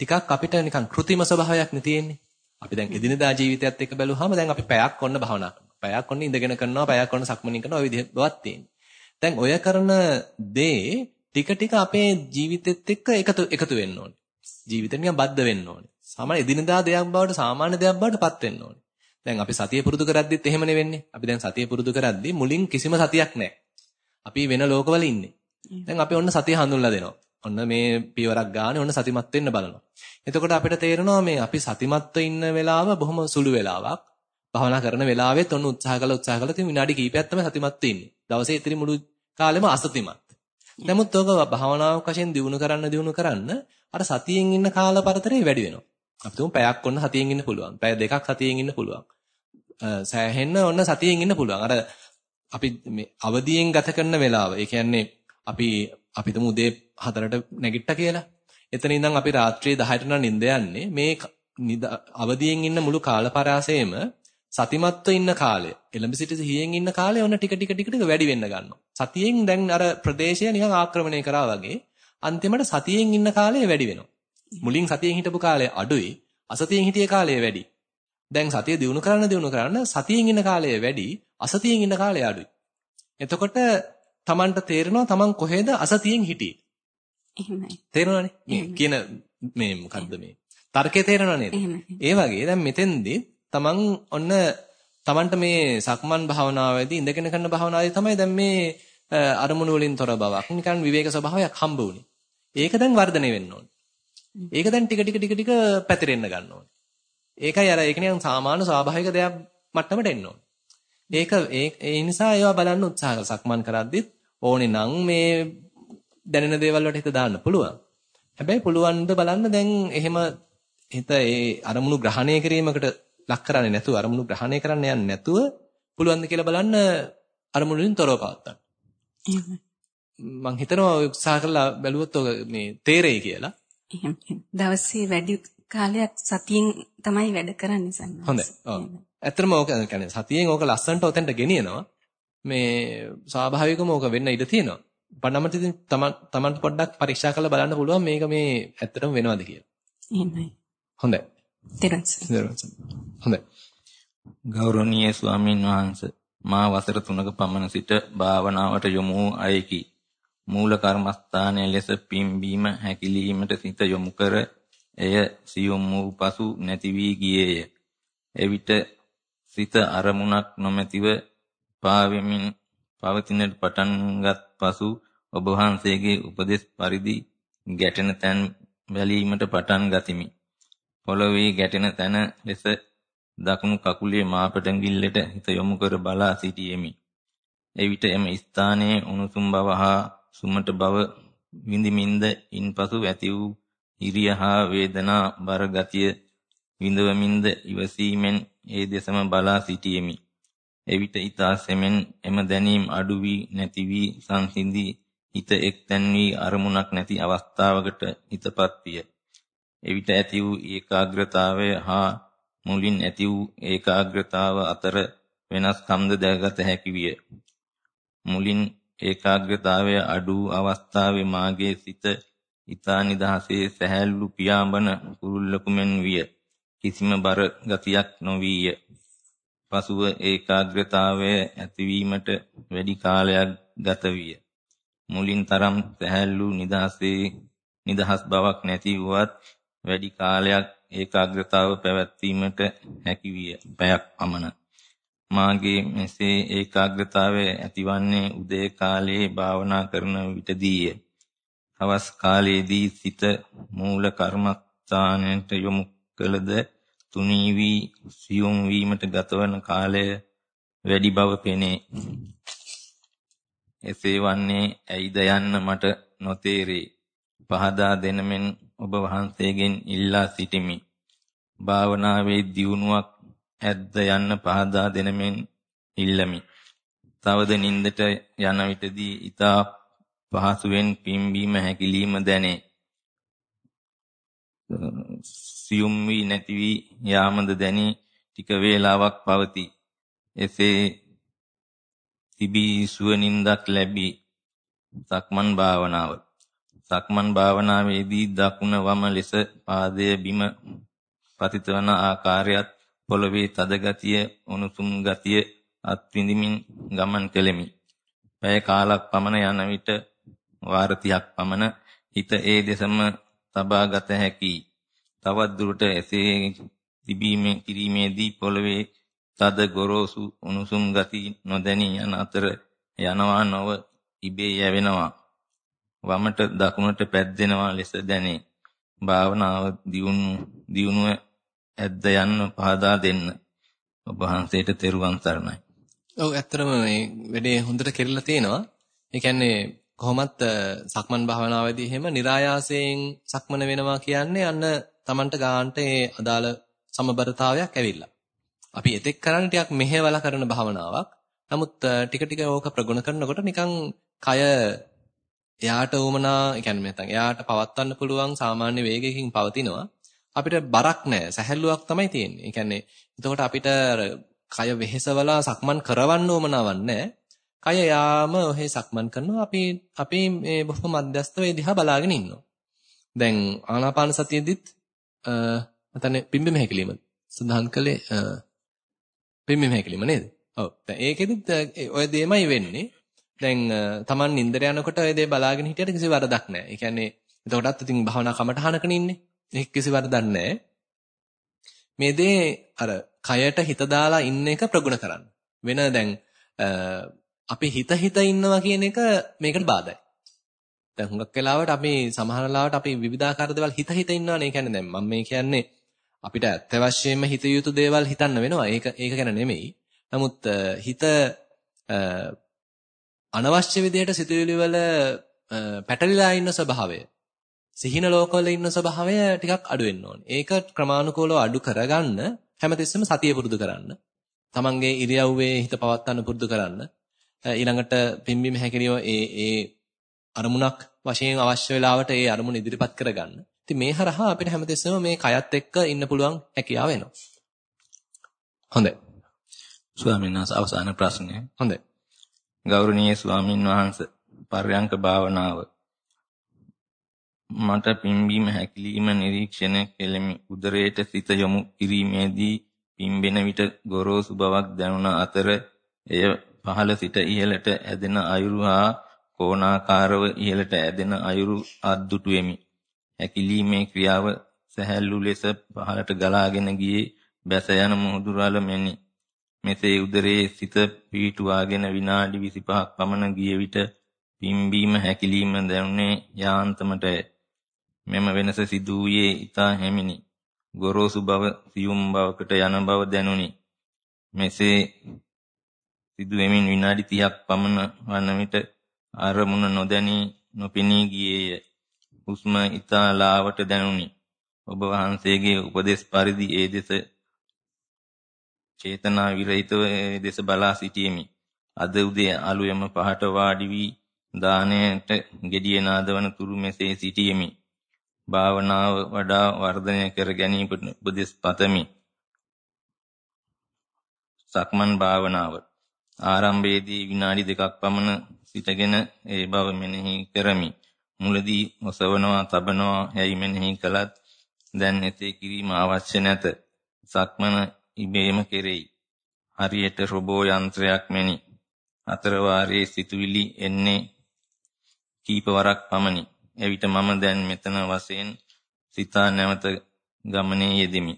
S1: ටිකක් අපිට නිකන් કૃතිම ස්වභාවයක් නේ තියෙන්නේ. අපි දැන් එදිනදා ජීවිතයත් එක්ක බැලුවාම දැන් අපි පැයක් ඔන්න භාවනා කරනවා. පැයක් ඔන්න ඉඳගෙන කරනවා, පැයක් ඔන්න සක්මනින් කරනවා ඔය විදිහ බවක් තියෙන්නේ. දැන් ඔය කරන දේ ටික ටික අපේ ජීවිතෙත් එක්ක එකතු එකතු වෙන්න ඕනේ. ජීවිතේ නිකන් බද්ධ වෙන්න ඕනේ. සාමාන්‍ය එදිනදා දෙයක් බවට සාමාන්‍ය දෙයක් බවට පත් වෙන්න ඕනේ. දැන් අපි සතිය පුරුදු කරද්දිත් එහෙම නෙවෙන්නේ. අපි දැන් සතිය පුරුදු කරද්දි මුලින් කිසිම සතියක් නැහැ. අපි වෙන ලෝකවල ඉන්නේ. දැන් අපි ඔන්න සතිය හඳුන්ලා දෙනවා. ඔන්න මේ පියවරක් ගානේ ඔන්න සතිමත් වෙන්න බලනවා. එතකොට අපිට තේරෙනවා මේ අපි සතිමත්ව ඉන්න වෙලාව බොහොම සුළු වෙලාවක්. භවනා කරන වෙලාවෙත් ඔන්න උත්සාහ කළා උත්සාහ කළා තින් විනාඩි කිහිපයක් තමයි සතිමත් වෙන්නේ. දවසේ ඉතිරි මුළු කාලෙම අසතිමත්. නමුත් ඔක භවනාවක් වශයෙන් දිනු කරන්න දිනු කරන්න අර සතියෙන් ඉන්න කාල පරතරේ වැඩි වෙනවා. අපි තුමු පැයක් ඔන්න සතියෙන් ඉන්න පුළුවන්. පැය දෙකක් සතියෙන් ඉන්න පුළුවන්. සෑහෙන්න ඔන්න සතියෙන් ඉන්න පුළුවන්. අර අපි මේ අවදියෙන් ගත කරන වෙලාව. ඒ කියන්නේ අපි අපි තුමු උදේ 4ට නැගිට්ටා කියලා. එතන ඉඳන් අපි රාත්‍රියේ 10ට නම් නිින්ද යන්නේ. මේ අවදියෙන් ඉන්න මුළු කාලපරාසයේම සතිමත්ව ඉන්න කාලය, එළඹ සිට සිහියෙන් ඉන්න කාලය ඔන්න ටික ටික ටික ටික වැඩි වෙන්න ගන්නවා. සතියෙන් දැන් අර ප්‍රදේශය නිකන් ආක්‍රමණය කරා වගේ අන්තිමට සතියෙන් ඉන්න කාලය වැඩි වෙනවා. මුලින් සතියෙන් හිටපු කාලය අඩුයි, අසතියෙන් හිටිය කාලය වැඩි. දැන් සතිය දිනු කරන්න දිනු කරන්න සතියෙන් ඉන්න කාලය වැඩි, අසතියෙන් ඉන්න කාලය අඩුයි. එතකොට Tamanට තේරෙනවා Taman කොහෙද අසතියෙන් හිටියේ.
S4: එහෙමයි.
S1: තේරෙනවනේ? මේ කියන මේ මොකද්ද මේ? තර්කේ තේරෙනව නේද? ඒ වගේ දැන් මෙතෙන්දී Taman ඔන්න Tamanට මේ සක්මන් භාවනාවේදී ඉඳගෙන කරන භාවනාවේදී තමයි දැන් මේ අරමුණු වලින් තොර බවක් නිකන් විවේක ස්වභාවයක් හම්බ වුනේ. ඒක දැන් වර්ධනය වෙන්න ඕනේ. ඒක දැන් ටික ටික ටික ටික පැතිරෙන්න ගන්න ඕනේ. ඒකයි අර ඒක නිකන් සාමාන්‍ය ස්වාභාවික දෙයක් මට්ටමට එන්න ඕනේ. ඒක ඒ නිසා ඒවා බලන්න උත්සාහ කරලා සක්මන් කරද්දිත් ඕනේ නම් මේ දැනෙන දේවල් වලට හිත දාන්න පුළුවන්. හැබැයි පුළුවන් ද බලන්න දැන් එහෙම හිත ඒ අරමුණු ග්‍රහණය කිරීමකට ලක් කරන්නේ නැතුව අරමුණු ග්‍රහණය කරන්න යන්නේ නැතුව පුළුවන් ද කියලා බලන්න අරමුණු වලින් තොරව පවත්තන්න. මම හිතනවා ඔය උත්සාහ කරලා බැලුවොත් ඔක මේ තේරෙයි කියලා.
S4: එහෙම. දවසේ වැඩි කාලයක් සතියෙන් තමයි වැඩ කරන්නේ සන්නස්.
S1: හොඳයි. ඔව්. ඇත්තටම ඕක කියන්නේ සතියෙන් ඕක ලස්සනට ඔතෙන්ට ගෙනියනවා. මේ ස්වාභාවිකවම ඕක වෙන්න ඉඩ තියෙනවා. පන්නමට ඉතින් තමන් පොඩ්ඩක් පරීක්ෂා කරලා බලන්න පුළුවන් මේක මේ ඇත්තටම වෙනවද කියලා.
S4: එහෙමයි.
S1: හොඳයි.
S4: තෙරුවන්
S1: හොඳයි.
S2: ගෞරවනීය ස්වාමින් වහන්සේ මා වසර 3ක පමණ සිට භාවනාවට යොමු වූ අයෙකි. මූල කර්මස්ථානයේ ලෙස පිම්බීම හැකිලීමට සිත යොමු කර එය සියුම් වූ පසු නැති වී ගියේය. එවිට සිත අරමුණක් නොමැතිව පාවෙමින් පවතිනට පටන්ගත් පසු ඔබ වහන්සේගේ උපදෙස් පරිදි ගැටෙන තැන් බැලීමට පටන් ගතිමි. පොළවේ ගැටෙන තැන ලෙස දකුණු කකුලේ මාපටඟිල්ලට හිත යොමු කර බලා සිටියෙමි. එවිට එම ස්ථානයේ උණුසුම් බව හා සුමට බව විඳිමින්ද ඉන්පසු ඇති වූ හිරිය හා වේදනා බර ගතිය විඳවමින්ද ඉවසීමෙන් ඒ දෙසම බලා සිටියෙමි. එවිට ඊතා සෙමෙන් එම දැනීම් අඩු වී නැති වී සංසිඳී හිත එක්තැන් වී අරමුණක් නැති අවස්ථාවකට හිතපත් විය. එවිට ඇති වූ ඒකාග්‍රතාවය හා මුලින් ඇති වූ ඒකාග්‍රතාව අතර වෙනස්කම්ද දැකගත හැකි විය. මුලින් ඒකාග්‍රතාවය අඩු අවස්ථාවේ මාගේ සිත ඊතා නිදහසේ සැහැල්ලු පියාඹන කුරුල්ලකු මෙන් විය. කිසිම බර ගතියක් නොවිය. පසුව ඒකාග්‍රතාවය ඇතිවීමට වැඩි කාලයක් ගත විය. මුලින් තරම් සැහැල්ලු නිදහසේ නිදහස් බවක් නැති වුවත් වැඩි කාලයක් ඒකාග්‍රතාව පැවැත්වීමට හැකි විය. පැයක් පමණ. මාගේ මෙසේ ඒකාග්‍රතාවය ඇතිවන්නේ උදේ කාලයේ භාවනා කරන විටදීය. හවස් කාලයේදී සිත මූල කර්මස්ථානයට යොමු කළද තුනී වී සියුම් වීමට ගතවන කාලය වැඩි බව පෙනේ. එසේ වන්නේ ඇයිද යන්න මට නොතේරේ. පහදා දෙනමෙන් ඔබ වහන්සේගෙන් ඉල්ලා සිටිමි. භාවනාවේ දියුණුවක් ඇද්ද යන්න පහදා දෙනමෙන් ඉල්ලමි. තවද නින්දට යන විටදී ඊතා පහසුවෙන් පිම්බීම හැකිලිම දැනේ. සියුම් වී නැති වී යාමද දැනි ටික වේලාවක් පවතී. එසේ තිබී සුවනින්දක් ලැබී සක්මන් භාවනාව. සක්මන් භාවනාවේදී දකුණ වම ලෙස පාදයේ බිම පතිත වන ආකාරයත් පොළවේ තද ගතිය, උණුසුම් ගතිය අත්විඳිමින් ගමන් කෙලෙමි. පැය කාලක් පමණ යන විට වාර 30ක් පමණ හිත ඒ දෙසම තබා ගත හැකියි. තවත් දුරට එසේ තිබීමේ කිරීමේදී පොළවේ තද ගොරෝසු උණුසුම් ගති නොදැනී යන අතර යනවා නොව ඉබේ යැවෙනවා. වමට දකුණට පැද්දෙනවා ලෙස දැනේ. භාවනාව දියුණු දියුණුව ඇද්ද යන්න පහදා දෙන්න. ඔබ වහන්සේට තෙරුවන් සරණයි.
S1: ඔව් ඇත්තටම මේ වැඩේ හොඳට කෙරලා තියෙනවා. ඒ කියන්නේ කොහොමත් සක්මන් භාවනාවේදී එහෙම નિરાයාසයෙන් සක්මන වෙනවා කියන්නේ අන්න Tamanට ගානට ඒ අදාළ සමබරතාවයක් ඇවිල්ලා. අපි එතෙක් කරන්නේ ටිකක් මෙහෙवला කරන භාවනාවක්. නමුත් ටික ටික ඕක ප්‍රගුණ කරනකොට නිකන් කය එයාට උමනා, ඒ කියන්නේ නැත්නම් එයාට පවත්වන්න පුළුවන් සාමාන්‍ය වේගයකින් පවතිනවා. අපිට බරක් නැහැ. සැහැල්ලුවක් තමයි තියෙන්නේ. ඒ කියන්නේ එතකොට අපිට කය වෙහෙසවලා සක්මන් කරවන්න උමනාවක් නැහැ. කය යාම ඔහේ සක්මන් කරනවා. අපි අපි මේ බොහොම මධ්‍යස්ථ වේ දිහා බලාගෙන ඉන්නවා. දැන් ආනාපාන සතියෙදිත් අ නැතනේ පිම්බෙම හැකිලිම සඳහන් කළේ පිම්බෙම හැකිලිම නේද? ඔව්. දැන් ඒකෙදිත් ඔය දෙයමයි වෙන්නේ. දැන් Taman නින්දර යනකොට ඔය දේ බලාගෙන හිටියට කිසි වරදක් නැහැ. ඒ කියන්නේ එතකොටත් ඉතින් භවනා කමටහනකනේ ඉන්නේ. ඒක කිසි වරදක් නැහැ. මේ දේ අර කයට හිත දාලා ඉන්න එක ප්‍රගුණ කරන්න. වෙන දැන් අපි හිත හිත ඉන්නවා කියන එක මේකට බාධායි. දැන් හුඟක් වෙලාවට අපි සමහර වෙලාවට අපි විවිධාකාර දේවල් හිත හිත ඉන්නවනේ. ඒ කියන්නේ දැන් මම මේ කියන්නේ අපිට අත්‍යවශ්‍යයෙන්ම හිත යුතු දේවල් හිතන්න වෙනවා. ඒක ඒක ගැන නෙමෙයි. නමුත් හිත අනවශ්‍ය විදියට සිතුවිලි වල පැටලිලා ඉන්න ස්වභාවය සිහින ලෝකවල ඉන්න ස්වභාවය ටිකක් අඩු වෙන්න ඕනේ. ඒක ක්‍රමානුකූලව අඩු කරගන්න හැමතිස්සෙම සතිය පුරුදු කරන්න. තමන්ගේ ඉරියව්වේ හිත පවත්වන්න පුරුදු කරන්න. ඊළඟට පිම්බීම හැකිලිව ඒ ඒ අරමුණක් වශයෙන් අවශ්‍ය වෙලාවට ඒ අරමුණ ඉදිරිපත් කරගන්න. ඉතින් මේ හරහා අපිට හැමතිස්සෙම මේ කයත් එක්ක ඉන්න පුළුවන් හැකියාව එනවා. හොඳයි.
S2: ස්වාමීන් වහන්සේ අවසාන ප්‍රශ්නය.
S1: හොඳයි.
S2: ගෞරවනීය ස්වාමින් වහන්සේ පර්යංක භාවනාව මට පිම්බීම හැකිලිම නිරීක්ෂණය කෙලෙමි උදරයට සිත යොමු කිරීමේදී පිම්බෙන විට ගොරෝසු බවක් දැනුණ අතර එය පහළ සිට ඉහළට ඇදෙන අයුරු හා කෝණාකාරව ඉහළට ඇදෙන අයුරු අද්දුටු වෙමි. හැකිලීමේ ක්‍රියාව සැහැල්ලු ලෙස පහළට ගලාගෙන ගියේ බැස යන මුහුදු රළ මෙනි. මෙසේ උදරයේ සිත පීටුවාගෙන විනාඩි 25ක් පමණ ගිය විට පිම්බීම හැකිලිම දැනුනේ යාන්තමටය. මෙම වෙනස සිදු වූයේ ඊතා හැමිනි. ගොරෝසු බව සියුම් බවකට යන බව දැනුනි. මෙසේ සිදු වෙමින් විනාඩි 30ක් පමණ වන විට අරමුණ නොදැනී නොපෙනී ගියේය. හුස්ම ඊතා ලාවට දැනුනි. ඔබ වහන්සේගේ උපදේශ පරිදි ඒ දෙස චේතනා විරහිතව දෙස බලා සිටීමි. අද උදේ අලුයම පහට වාඩි වී දාණයට gediye නාදවන තුරු මෙසේ සිටීමි. භාවනාව වඩා වර්ධනය කර ගැනීමට උපදෙස් පතමි. සක්මන් භාවනාව ආරම්භයේදී විනාඩි දෙකක් පමණ සිටගෙන ඒ බව මෙනෙහි කරමි. මුලදී ඔසවනවා, තබනවා යයි මෙනෙහි කළත් දැන් එසේ කිරීම අවශ්‍ය නැත. සක්මන ඉබේම කෙරෙයි. හරියට රොබෝ යන්ත්‍රයක් මෙනි. අතර වාරයේ සිතුවිලි එන්නේ කීප වරක් පමණි. එවිට මම දැන් මෙතන වශයෙන් සිතා නැවත ගමනේ යෙදෙමි.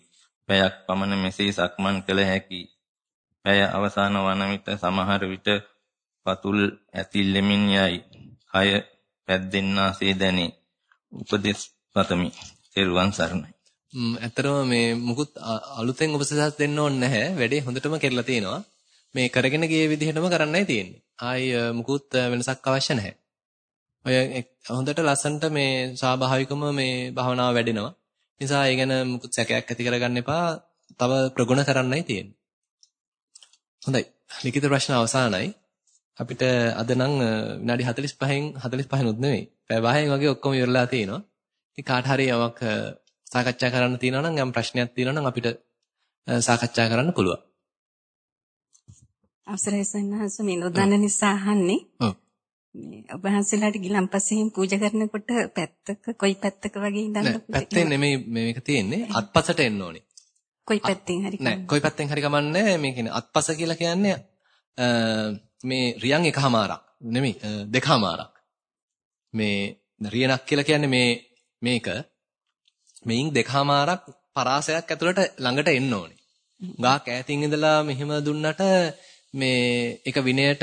S2: පැයක් පමණ මෙසේ සක්මන් කළ හැකි. පැය අවසන් වන විට සමහර විට පතුල් ඇතිල්ලෙමින් යයි. කය පැද්දෙන්නාසේ දැනේ. උපදෙස් පතමි. තෙරුවන් සරණයි.
S1: ඇත්තරම මේ මුකුත් අලුතෙන් උපසසස් දෙන්න ඕනේ නැහැ. වැඩේ හොඳටම කරලා තිනවා. මේ කරගෙන ගිය විදිහටම කරන්නයි තියෙන්නේ. ආයි මුකුත් වෙනසක් අවශ්‍ය නැහැ. ඔය හොඳට ලස්සන්ට මේ ස්වාභාවිකම මේ භවනාව වැඩෙනවා. නිසා ඒ ගැන මුකුත් සැකයක් ඇති කරගන්න එපා. තව ප්‍රගුණ කරන්නයි තියෙන්නේ. හොඳයි. ලිඛිත ප්‍රශ්න අවසానයි. අපිට අද නම් විනාඩි 45න් 45 නුත් නෙවෙයි. පැය 5න් වගේ ඔක්කොම ඉවරලා තියෙනවා. ඉතින් කාට හරි යමක් සාකච්ඡා කරන්න තියෙනවා නම් යම් ප්‍රශ්නයක් තියෙනවා නම් අපිට සාකච්ඡා කරන්න පුළුවන්.
S4: අවසරයි සන්නහස මේ නොදන්න නිසා අහන්නේ.
S1: ඔව්.
S4: මේ ඔබ වහන්සේලාට ගිලම්පසෙන් පූජා කරනකොට පැත්තක කොයි පැත්තක වගේ ඉඳන්ද
S1: පැත්තෙන් නෙමෙයි මේක තියෙන්නේ අත්පසට එන්න ඕනේ.
S4: කොයි පැත්තෙන් හරි
S1: නෑ කොයි පැත්තෙන් හරි කමන්නේ මේ කියන්නේ අත්පස කියලා කියන්නේ මේ රියන් එකමාරක් නෙමෙයි දෙකමාරක්. මේ රියනක් කියලා කියන්නේ මේ මේක මෙයින් දෙකමාරක් පරාසයක් ඇතුළට ළඟට එන්න ඕනේ. ගාක් ඈතින් ඉඳලා මෙහෙම දුන්නට මේ එක විනයට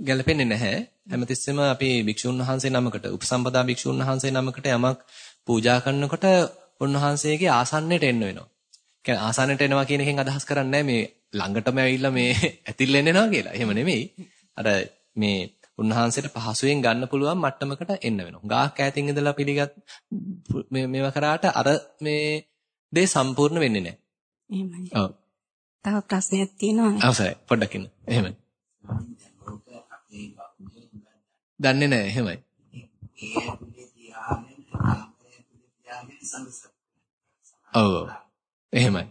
S1: ගැලපෙන්නේ නැහැ. හැමතිස්සෙම අපි භික්ෂුන් වහන්සේ නමකට උපසම්පදා භික්ෂුන් වහන්සේ නමකට යමක් පූජා කරනකොට උන්වහන්සේගේ ආසන්නයට එන්න වෙනවා. කියන්නේ ආසන්නයට එනවා කියන එකෙන් අදහස් කරන්නේ මේ ළඟටම ඇවිල්ලා මේ ඇතිල්ලෙන්න එනවා කියලා. එහෙම නෙමෙයි. අර මේ උන්වහන්සේට පහසුවෙන් ගන්න පුළුවන් මට්ටමකට එන්න වෙනවා. ගාක් ඈතින් ඉඳලා පිළිගත් මේවා කරාට අර මේ දේ සම්පූර්ණ වෙන්නේ නැහැ.
S4: එහෙමයි.
S1: ඔව්.
S4: තව ප්‍රශ්නයක් තියෙනවා.
S1: අවසරයි. පොඩ්ඩක් ඉන්න. එහෙමයි. දන්නේ නැහැ. එහෙමයි. ඔව්. එහෙමයි.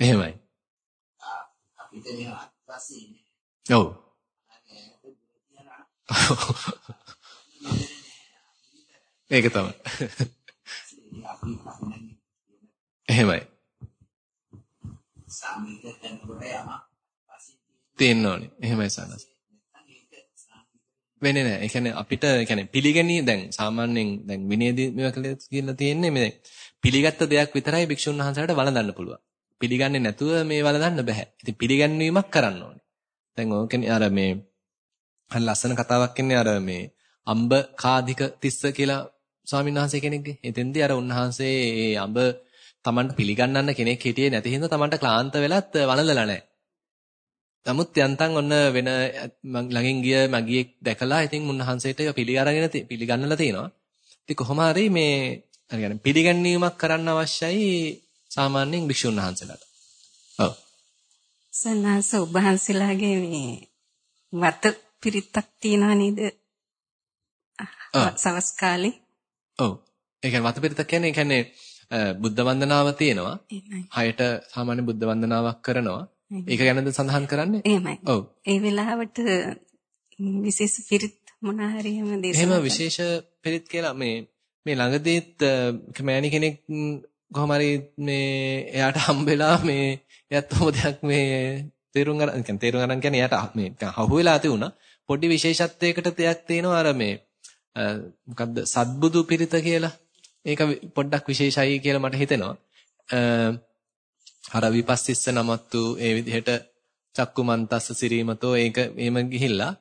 S1: එහෙමයි. ඔව්. ඒක තමයි. එහෙමයි. තියෙන්න ඕනේ. එහෙමයි සනස්. වෙන්නේ නැහැ. ඒ කියන්නේ අපිට ඒ කියන්නේ පිළිගැනීම දැන් සාමාන්‍යයෙන් දැන් විනයදී මේවා කියලා තියෙන්නේ මේ පිළිගත්ත දෙයක් විතරයි භික්ෂුන් වහන්සේලාට වළඳන්න පුළුවන්. පිළිගන්නේ නැතුව මේ වළඳන්න බෑ. ඉතින් පිළිගැන්වීමක් කරන්න ඕනේ. දැන් ඕකනේ අර මේ අර ලස්සන කතාවක් එන්නේ අර මේ අම්බ කාධික තිස්ස කියලා ස්වාමීන් වහන්සේ කෙනෙක්ගේ. එතෙන්දී අර උන්වහන්සේ ඒ අඹ Tamanට පිළිගන්නන්න කෙනෙක් හිටියේ නැති හින්දා Tamanට ක්ලාන්ත වෙලත් වනදලා නැහැ. නමුත් යන්තම් ඔන්න වෙන ළඟින් ගිය මගියෙක් දැකලා ඉතින් උන්වහන්සේට ඒක පිළිඅරගෙන පිළිගන්නලා තිනවා. ඉතින් කොහොම හරි මේ අර කියන්නේ පිළිගැන්වීමක් කරන්න අවශ්‍යයි සාමාන්‍යයෙන් භික්ෂුන් වහන්සේලාට. ඔව්.
S4: සන්නස ඔබ වහන්සේලාගේ මේ වත පිරිත්තක් තියනා නේද? සවස් කාලේ.
S1: ඔව්. ඒ කියන්නේ වත පිරිතක් කියන්නේ ඒ කියන්නේ බුද්ධ වන්දනාව තියෙනවා. හයට සාමාන්‍ය බුද්ධ වන්දනාවක් කරනවා. ඒක ගැනද සඳහන් කරන්නේ?
S4: එහෙමයි.
S1: ඔව්.
S4: ඒ වෙලාවට විශේෂ පිරිත් මොන හරි එහෙම දේශනා
S1: එහෙම විශේෂ පිරිත් කියලා මේ මේ ළඟදීත් කමෑණි කෙනෙක් කොහොම හරි මේ එයාට හම්බෙලා මේ එයාත් ඔහොම දෙයක් මේ තේරුම් ගන්න කියන්නේ තේරුම් ගන්න කියන්නේ එයාට මේ හහු වෙලා තියුණා පොඩි විශේෂත්වයකට දෙයක් තියෙනවා. අර මේ මොකද්ද? සද්බුදු පිරිත කියලා. ඒක පොඩ්ඩක් විශේෂයි කියලා මට හිතෙනවා. අර විපස්සිස්ස නමත්තු ඒ විදිහට චක්කුමන්තස්ස සිරීමතෝ ඒක එහෙම ගිහිල්ලා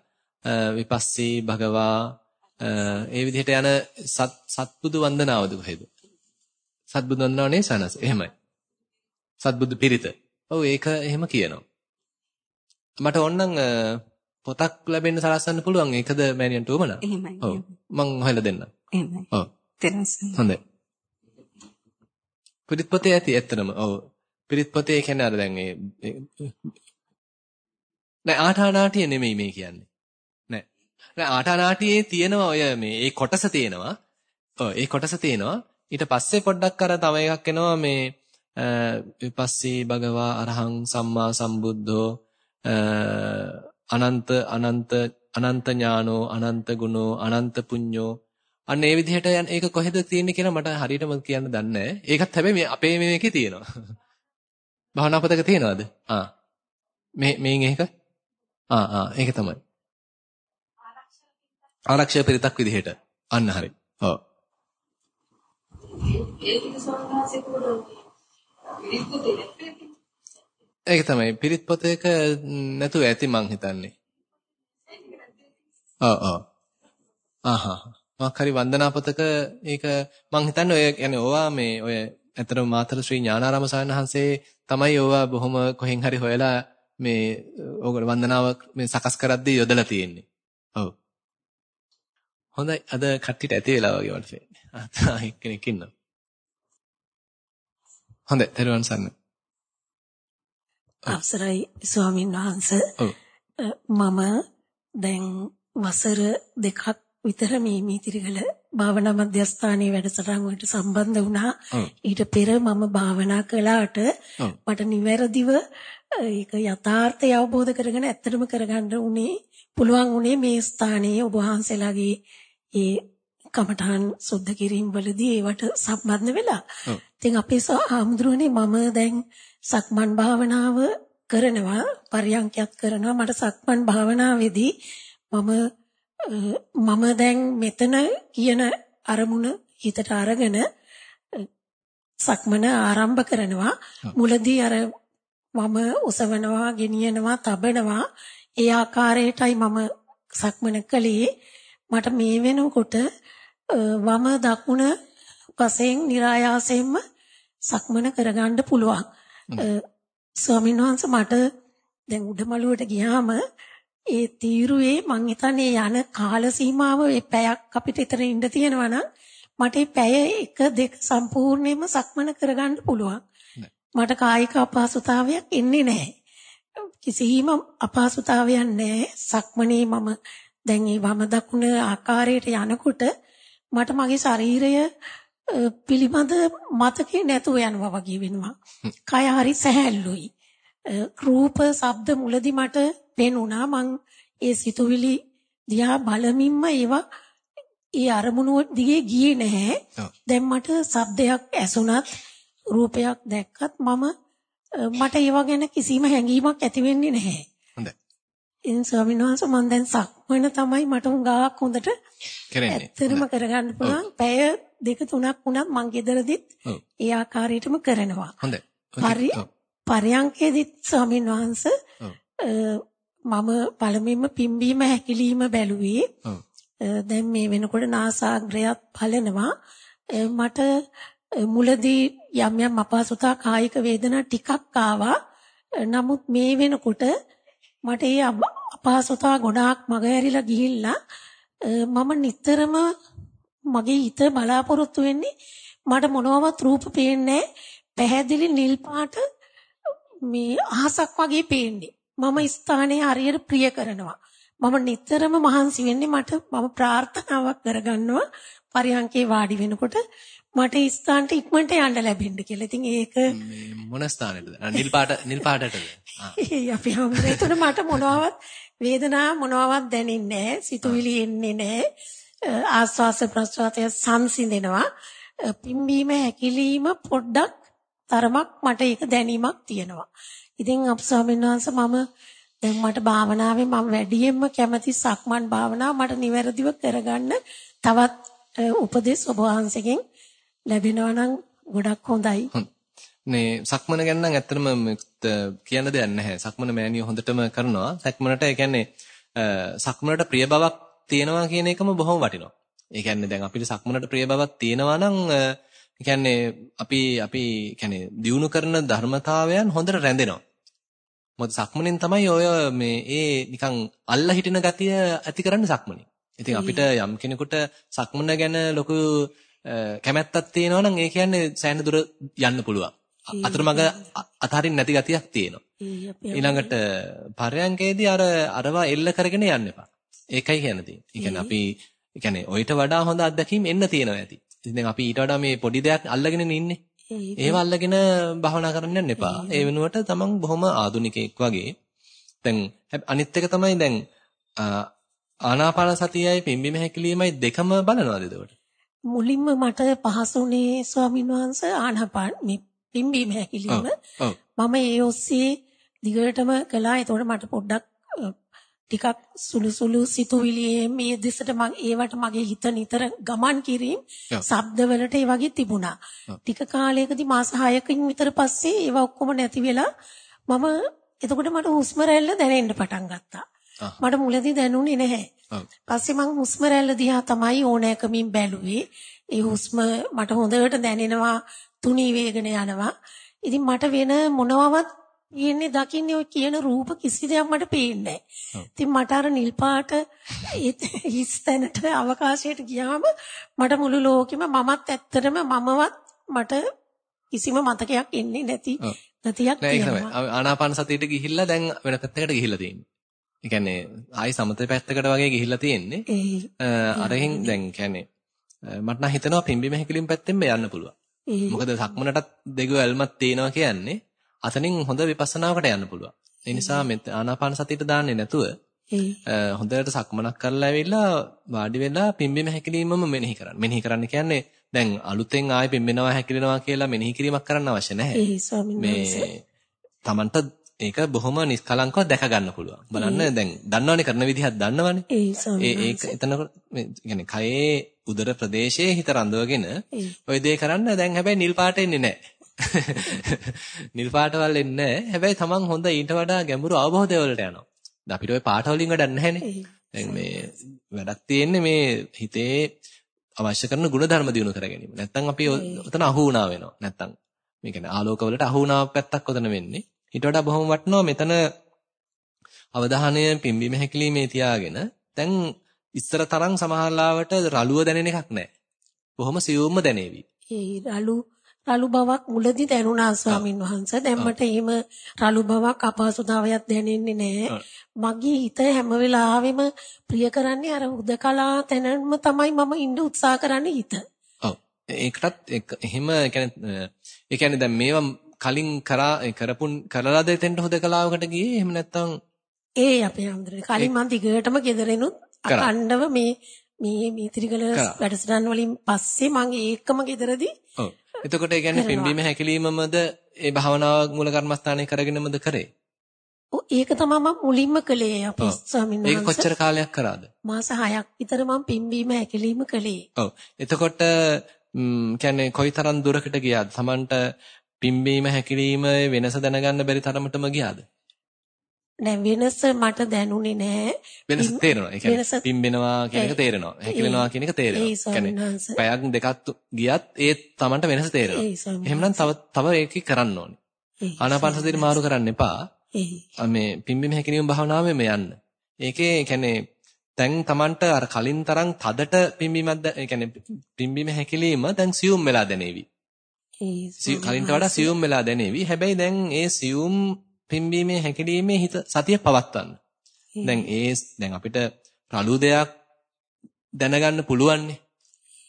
S1: විපස්සී භගවා ඒ විදිහට යන සත් සත්බුදු වන්දනාවද කොහෙද සත්බුදු වන්දනාවනේ සනස. එහෙමයි. සත්බුදු පිරිත. ඔව් ඒක එහෙම කියනවා. මට ඕනනම් පොතක් ලැබෙන්න සලස්සන්න පුළුවන්. ඒකද මෑනියන්ට උවමනා
S4: එහෙමයි
S1: ඔව්. මං හොයලා දෙන්නම්
S4: එහෙමයි.
S1: ඔව්.
S4: තෙරසන්
S1: හොඳයි. පිරිත් පොතේ ඇති ඇත්තටම ඔව්. පිරිත් පොතේ කියන්නේ අර දැන් ඒ නෑ ආටානාටිය නෙමෙයි මේ කියන්නේ. නෑ. නෑ ආටානාටියේ තියෙනවා ඔය මේ ඒ කොටස තියෙනවා. ඔව් ඒ කොටස තියෙනවා. ඊට පස්සේ පොඩ්ඩක් අර තව එකක් එනවා මේ විපස්සී භගවා අරහං සම්මා සම්බුද්ධෝ අනන්ත අනන්ත අනන්ත ඥානෝ අනන්ත ගුණෝ අනන්ත පුඤ්ඤෝ අන්න ඒ විදිහට යන ඒක කොහෙද තියෙන්නේ කියලා මට හරියටම කියන්න දන්නේ නැහැ. ඒකත් හැබැයි අපේ මේකේ තියෙනවා. භවනා පොතක තියෙනවද? ආ. මේ මේන් ඒක? ආ ආ ඒක තමයි. ආරක්ෂක පිරිතක් විදිහට. අන්න හරි. ඔව්. ඒක තමයි පිරිත් පොතේක නැතුව ඇති මං හිතන්නේ. ඔව් ඔව්. ආහා. මොකක් හරි වන්දනා පොතක ඒක මං හිතන්නේ ඔය يعني ඕවා මේ ඔය ඇත්තටම මාතර ශ්‍රී ඥානාරාම සායනහන්සේ තමයි ඕවා බොහොම කොහෙන් හරි හොයලා මේ ඕගොල්ලෝ වන්දනාව මේ සකස් කරද්දී යොදලා තියෙන්නේ. ඔව්. හොඳයි අද කට්ටියට ඇති වෙලා වගේ මට තේරෙන්නේ. ආ කෙනෙක් ඉන්නවා. හොඳයි තෙරුවන් සරණයි.
S5: අවසරයි ස්වාමීන් වහන්සේ. මම දැන් වසර දෙකක් විතර මේ මීතිරිගල භාවනා මධ්‍යස්ථානයේ වැඩසටහන් වලට සම්බන්ධ වුණා. ඊට පෙර මම භාවනා කළාට මට නිවැරදිව ඒක යථාර්ථය අවබෝධ කරගෙන ඇත්තටම කරගන්න උනේ පුළුවන් උනේ මේ ස්ථානයේ ඔබ වහන්සේලාගේ ඒ කමඨාන් සුද්ධ කිරීම වලදී ඒවට සම්බන්ධ වෙලා. ඉතින් අපේ ආමුදුරනේ මම දැන් සක්මන් භාවනාව කරනවා පරියන්කයක් කරනවා. මට සක්මන් භාවනාවේදී මම මම දැන් මෙතන කියන අරමුණ හිතට අරගෙන සක්මන ආරම්භ කරනවා. මුලදී අර මම ඔසවනවා ගෙනියනවා තබනවා. ඒ ආකාරයටයි මම සක්මන කළේ. මට මේ වෙනකොට වම දකුණ වශයෙන් નિરાයාසයෙන්ම සක්මන කරගන්න පුළුවන්. ස්වාමීන් වහන්සේ මට දැන් උඩමළුවට ගියාම ඒ තීරුවේ මං හිතන්නේ යන කාල සීමාව ඒ පැයක් අපිට ඊතර ඉන්න තියෙනවා නම් මට ඒ පැය 1 2 සම්පූර්ණයෙන්ම සක්මන කරගන්න පුළුවන්. මට කායික අපහසුතාවයක් එන්නේ නැහැ. කිසිම අපහසුතාවයක් නැහැ. සක්මනේ මම දැන් මේ වම දකුණ ආකාරයට යනකොට මට මගේ ශරීරය පිළිබඳ මතකේ නැතුව යනවා වගේ වෙනවා. කය හරි සැහැල්ලුයි. රූප, ශබ්ද මුලදි මට පේනුණා මං ඒ සිතුවිලි දිහා බලමින්ම ඒවා ඒ අරමුණු දිගේ ගියේ නැහැ. දැන් මට ශබ්දයක් ඇසුණත් රූපයක් දැක්කත් මම මට ඒවා ගැන කිසිම හැඟීමක් ඇති වෙන්නේ නැහැ.
S1: හොඳයි.
S5: ඉතින් ස්වාමීන් වහන්සේ මම දැන් සක්මන තමයි මට උඟාක් හොඳට
S1: කරන්නේ.
S5: ඇත්තටම කරගන්න පුළුවන්. පැය දෙක තුනක් වුණත් මං ගෙදරදිත් ඒ ආකාරයටම කරනවා.
S1: හොඳයි.
S5: පරියංකේදිත් ස්වාමීන් වහන්සේ මම පළමුවෙන්ම පිම්බීම හැකිලිම බැලුවේ. දැන් මේ වෙනකොට නාසාග්‍රයත් පලනවා. මට මුලදී යම් යම් අපහසුතා කායික වේදනා ටිකක් ආවා. නමුත් මේ වෙනකොට මට ඒ අපහසුතා ගොඩාක් මගහැරිලා ගිහිල්ලා මම නිතරම මගේ හිත බලාපොරොත්තු වෙන්නේ මට මොනවවත් රූප පේන්නේ පැහැදිලි නිල් පාට මේ අහසක් වගේ පේන්නේ. මම ස්ථානයේ හරියට ප්‍රිය කරනවා. මම නිතරම මහන්සි වෙන්නේ මට මම ප්‍රාර්ථනාවක් කරගන්නවා. පරියන්කේ වාඩි වෙනකොට මට ස්ථානට ඉක්මනට යන්න ලැබෙන්න කියලා. ඉතින් ඒක
S1: මොන ස්ථානෙටද? නිල් පාට නිල් පාටටද?
S5: අපි හැමෝම මට මොනවත් වේදනාව මොනවත් දැනෙන්නේ නැහැ. සිතුවිලි එන්නේ නැහැ. ආස්වාස ප්‍රස්වාසය සංසිඳෙනවා. පිම්බීම හැකිලිම පොඩ්ඩක් තරමක් මට ඒක දැනීමක් තියෙනවා. ඉතින් අප ස්වාමීන් වහන්සේ මම දැන් මට භාවනාවේ මම වැඩියෙන්ම කැමති සක්මන් භාවනාව මට නිවැරදිව කරගන්න තවත් උපදෙස් ඔබ වහන්සේගෙන් ලැබෙනවා නම් ගොඩක් හොඳයි.
S1: මේ සක්මන ගැන නම් ඇත්තටම කියන්න දෙයක් නැහැ. සක්මන මෑනියෝ හොඳටම කරනවා. සක්මනට ඒ කියන්නේ සක්මනට ප්‍රිය බවක් තියෙනවා කියන එකම බොහොම වටිනවා. ඒ කියන්නේ දැන් අපිට සක්මනට ප්‍රිය බවක් තියෙනවා නම් ඒ කියන්නේ අපි අපි කියන්නේ දියුණු කරන ධර්මතාවයන් හොඳට රැඳෙනවා. මොකද සක්මනෙන් තමයි ඔය මේ ඒ නිකන් අල්ලා හිටින ගතිය ඇති කරන්නේ සක්මනේ. ඉතින් අපිට යම් කෙනෙකුට සක්මන ගැන ලොකු කැමැත්තක් තියෙනවා නම් ඒ කියන්නේ සෑහෙන දුර යන්න පුළුවන්. අතරමඟ අතහරින්න නැති ගතියක් තියෙනවා. ඊළඟට පරයන්කේදී අර අරවා එල්ල කරගෙන යන්න එපා. ඒකයි කියන්න තියෙන්නේ. අපි කියන්නේ ඔయిత වඩා හොඳ අත්දැකීම් එන්න තියෙනවා ඇති. ඉතින් දැන් අපි ඊට වඩා මේ පොඩි දෙයක් අල්ලගෙන ඉන්නේ. ඒව අල්ලගෙන භවනා කරන්න යන්න එපා. ඒ වෙනුවට තමන් බොහොම ආදුනිකයෙක් වගේ. දැන් අනිත් එක තමයි දැන් ආනාපාන සතියයි පිම්බිම හැකිලීමයි දෙකම බලනවාද එතකොට?
S5: මුලින්ම මට පහසුනේ ස්වාමීන් වහන්සේ ආනාපාන මේ පිම්බීම හැකිලිම මම ඒ ඔස්සේ දිගටම කළා. එතකොට මට පොඩ්ඩක් ටිකක් සුළු සුළු සිතුවිලි මේ දෙසට මම ඒවට මගේ හිත නිතර ගමන් කිරීම ශබ්දවලට ඒ වගේ තිබුණා. ටික කාලයකදී මාස 6කින් විතර පස්සේ ඒවා ඔක්කොම නැති වෙලා මම එතකොට මට හුස්ම රැල්ල දැනෙන්න පටන් ගත්තා. මට මුලදී දැනුනේ නැහැ. පස්සේ මම හුස්ම රැල්ල දිහා තමයි ඕනෑකමින් බැලුවේ. ඒ හුස්ම මට හොඳට දැනෙනවා තුනී වේගන යනවා. ඉතින් මට වෙන මොනවවත් යන්නේ දකින්නේ ඔය කියන රූප කිසි දෙයක් මට පේන්නේ නැහැ. ඉතින් මට අර නිල් පාට හිස් තැනට අවකාශයට ගියාම මට මුළු ලෝකෙම මමත් ඇත්තටම මමවත් මට කිසිම මතකයක් එන්නේ නැති ගතියක්
S1: තියෙනවා. ආනාපාන සතියට ගිහිල්ලා දැන් වෙන පැත්තකට ගිහිල්ලා තියෙන්නේ. ඒ කියන්නේ ආයි සමත පැත්තකට වගේ ගිහිල්ලා තියෙන්නේ. අරහින් දැන් කියන්නේ මට නම් හිතෙනවා පිම්බිම හැකිලිම් පැත්තෙන්ම යන්න පුළුවන්. මොකද සක්මනටත් දෙගො ඇල්මක් තියෙනවා කියන්නේ අතනින් හොඳ විපස්සනාවකට යන්න පුළුවන්. ඒ නිසා ආනාපාන සතියට දාන්නේ නැතුව හොඳට සක්මනක් කරලා ඇවිල්ලා වාඩි වෙලා පිම්බිම හැකිලිමම මෙනෙහි කරන්න. මෙනෙහි කරන්න කියන්නේ දැන් අලුතෙන් ආයෙ පිම්බෙනවා හැකිලෙනවා කියලා මෙනෙහි කිරීමක් කරන්න අවශ්‍ය නැහැ. මේ Tamanට ඒක බොහොම නිස්කලංකව දැක ගන්න පුළුවන්. බලන්න දැන් දන්නවනේ කරන විදිහක් දන්නවනේ. ඒ ඒක එතනකොට මේ කියන්නේ කයේ උදර ප්‍රදේශයේ හිත රඳවගෙන ওই දේ කරන්න දැන් හැබැයි නිල් පාට එන්නේ නැහැ. නිල් පාටවල් එන්නේ නැහැ. හැබැයි Taman හොඳ ඊට වඩා ගැඹුරු අවබෝධය වලට යනවා. දැන් අපිට ওই පාට වලින් වැඩක් නැහැනේ. දැන් මේ වැඩක් තියෙන්නේ මේ හිතේ අවශ්‍ය කරන ගුණ ධර්ම දිනු කර ගැනීම. නැත්තම් අපි ඔතන අහු වුණා වෙනවා. නැත්තම් මේ කියන්නේ ආලෝකවලට අහු වුණා පැත්තක් ඔතන වෙන්නේ. ඊට වඩා බොහොම වටිනවා මෙතන අවධානය පිම්බීම හැකිලිමේ තියාගෙන දැන් ඉස්සර තරම් සමහරලාවට රළුව දැනෙන එකක් නැහැ. බොහොම සියුම්ම දැනේවි.
S5: ඒ රළු රළු බවක් මුලදී දැනුණා ස්වාමින් වහන්සේ. දැන් මට එහෙම රළු බවක් අපහසුතාවයක් දැනෙන්නේ නැහැ. මගේ හිත හැම වෙලාවෙම ප්‍රිය කරන්නේ අර උදකලා තැනම තමයි මම ඉන්න උත්සාහ කරන්නේ හිත.
S1: ඔව්. ඒකටත් එහෙම කියන්නේ ඒ කියන්නේ දැන් මේවා කලින් කරා කරපුන් කරලාද එතෙන්ට හොදකලාවකට ගියේ එහෙම නැත්නම්
S5: ඒ අපේ අම්දරේ කලින් මම දිගටම ගෙදරිනුත් අකණ්ඩව මේ මේ මීත්‍රිකල වැඩසටහන් වලින් පස්සේ මම ඒකම ගෙදරදී
S1: ඔව් එතකොට ඒ කියන්නේ පිම්බීම හැකිලීමමද ඒ භාවනාව මූල කර්මස්ථානයේ කරගෙනමද කරේ?
S5: ඒක තමයි මම මුලින්ම කළේ අපේ ස්වාමීන් වහන්සේ.
S1: ඒක කොච්චර කාලයක් කරාද?
S5: මාස 6ක් විතර මම පිම්බීම හැකිලීම කළේ.
S1: ඔව්. එතකොට කියන්නේ කොයිතරම් දුරකට ගියාද? Tamanට පිම්බීම හැකිලීම වෙනස දැනගන්න බැරි තරමටම ගියාද?
S5: නෑ වෙනස මට දැනුනේ නෑ.
S1: වෙනස තේරෙනවා. ඒ කියන්නේ පිම්බෙනවා කියන එක තේරෙනවා. හැකිලෙනවා කියන එක තේරෙනවා. කියන්නේ පැයක් දෙකක් ගියත් ඒ Tamanට වෙනස තේරෙනවා. එහෙමනම් තව තව ඒකේ කරන්න ඕනේ. ආනාපාන සතියට මාරු කරන්න එපා. මේ පිම්බීම හැකිලීම භාවනාවෙම යන්න. ඒකේ කියන්නේ දැන් Tamanට අර කලින් තරම් තදට පිම්බීමක් ඒ කියන්නේ පිම්බීම හැකිලීම දැන් සියුම් වෙලා දැනේවි. කලින්ට වඩා සියුම් වෙලා දැනේවි. හැබැයි දැන් ඒ සියුම් පිම්බීමේ හැකිලීමේ හිත සතිය පවත්වන්න. දැන් ඒ දැන් අපිට රළු දෙයක් දැනගන්න පුළුවන්නේ.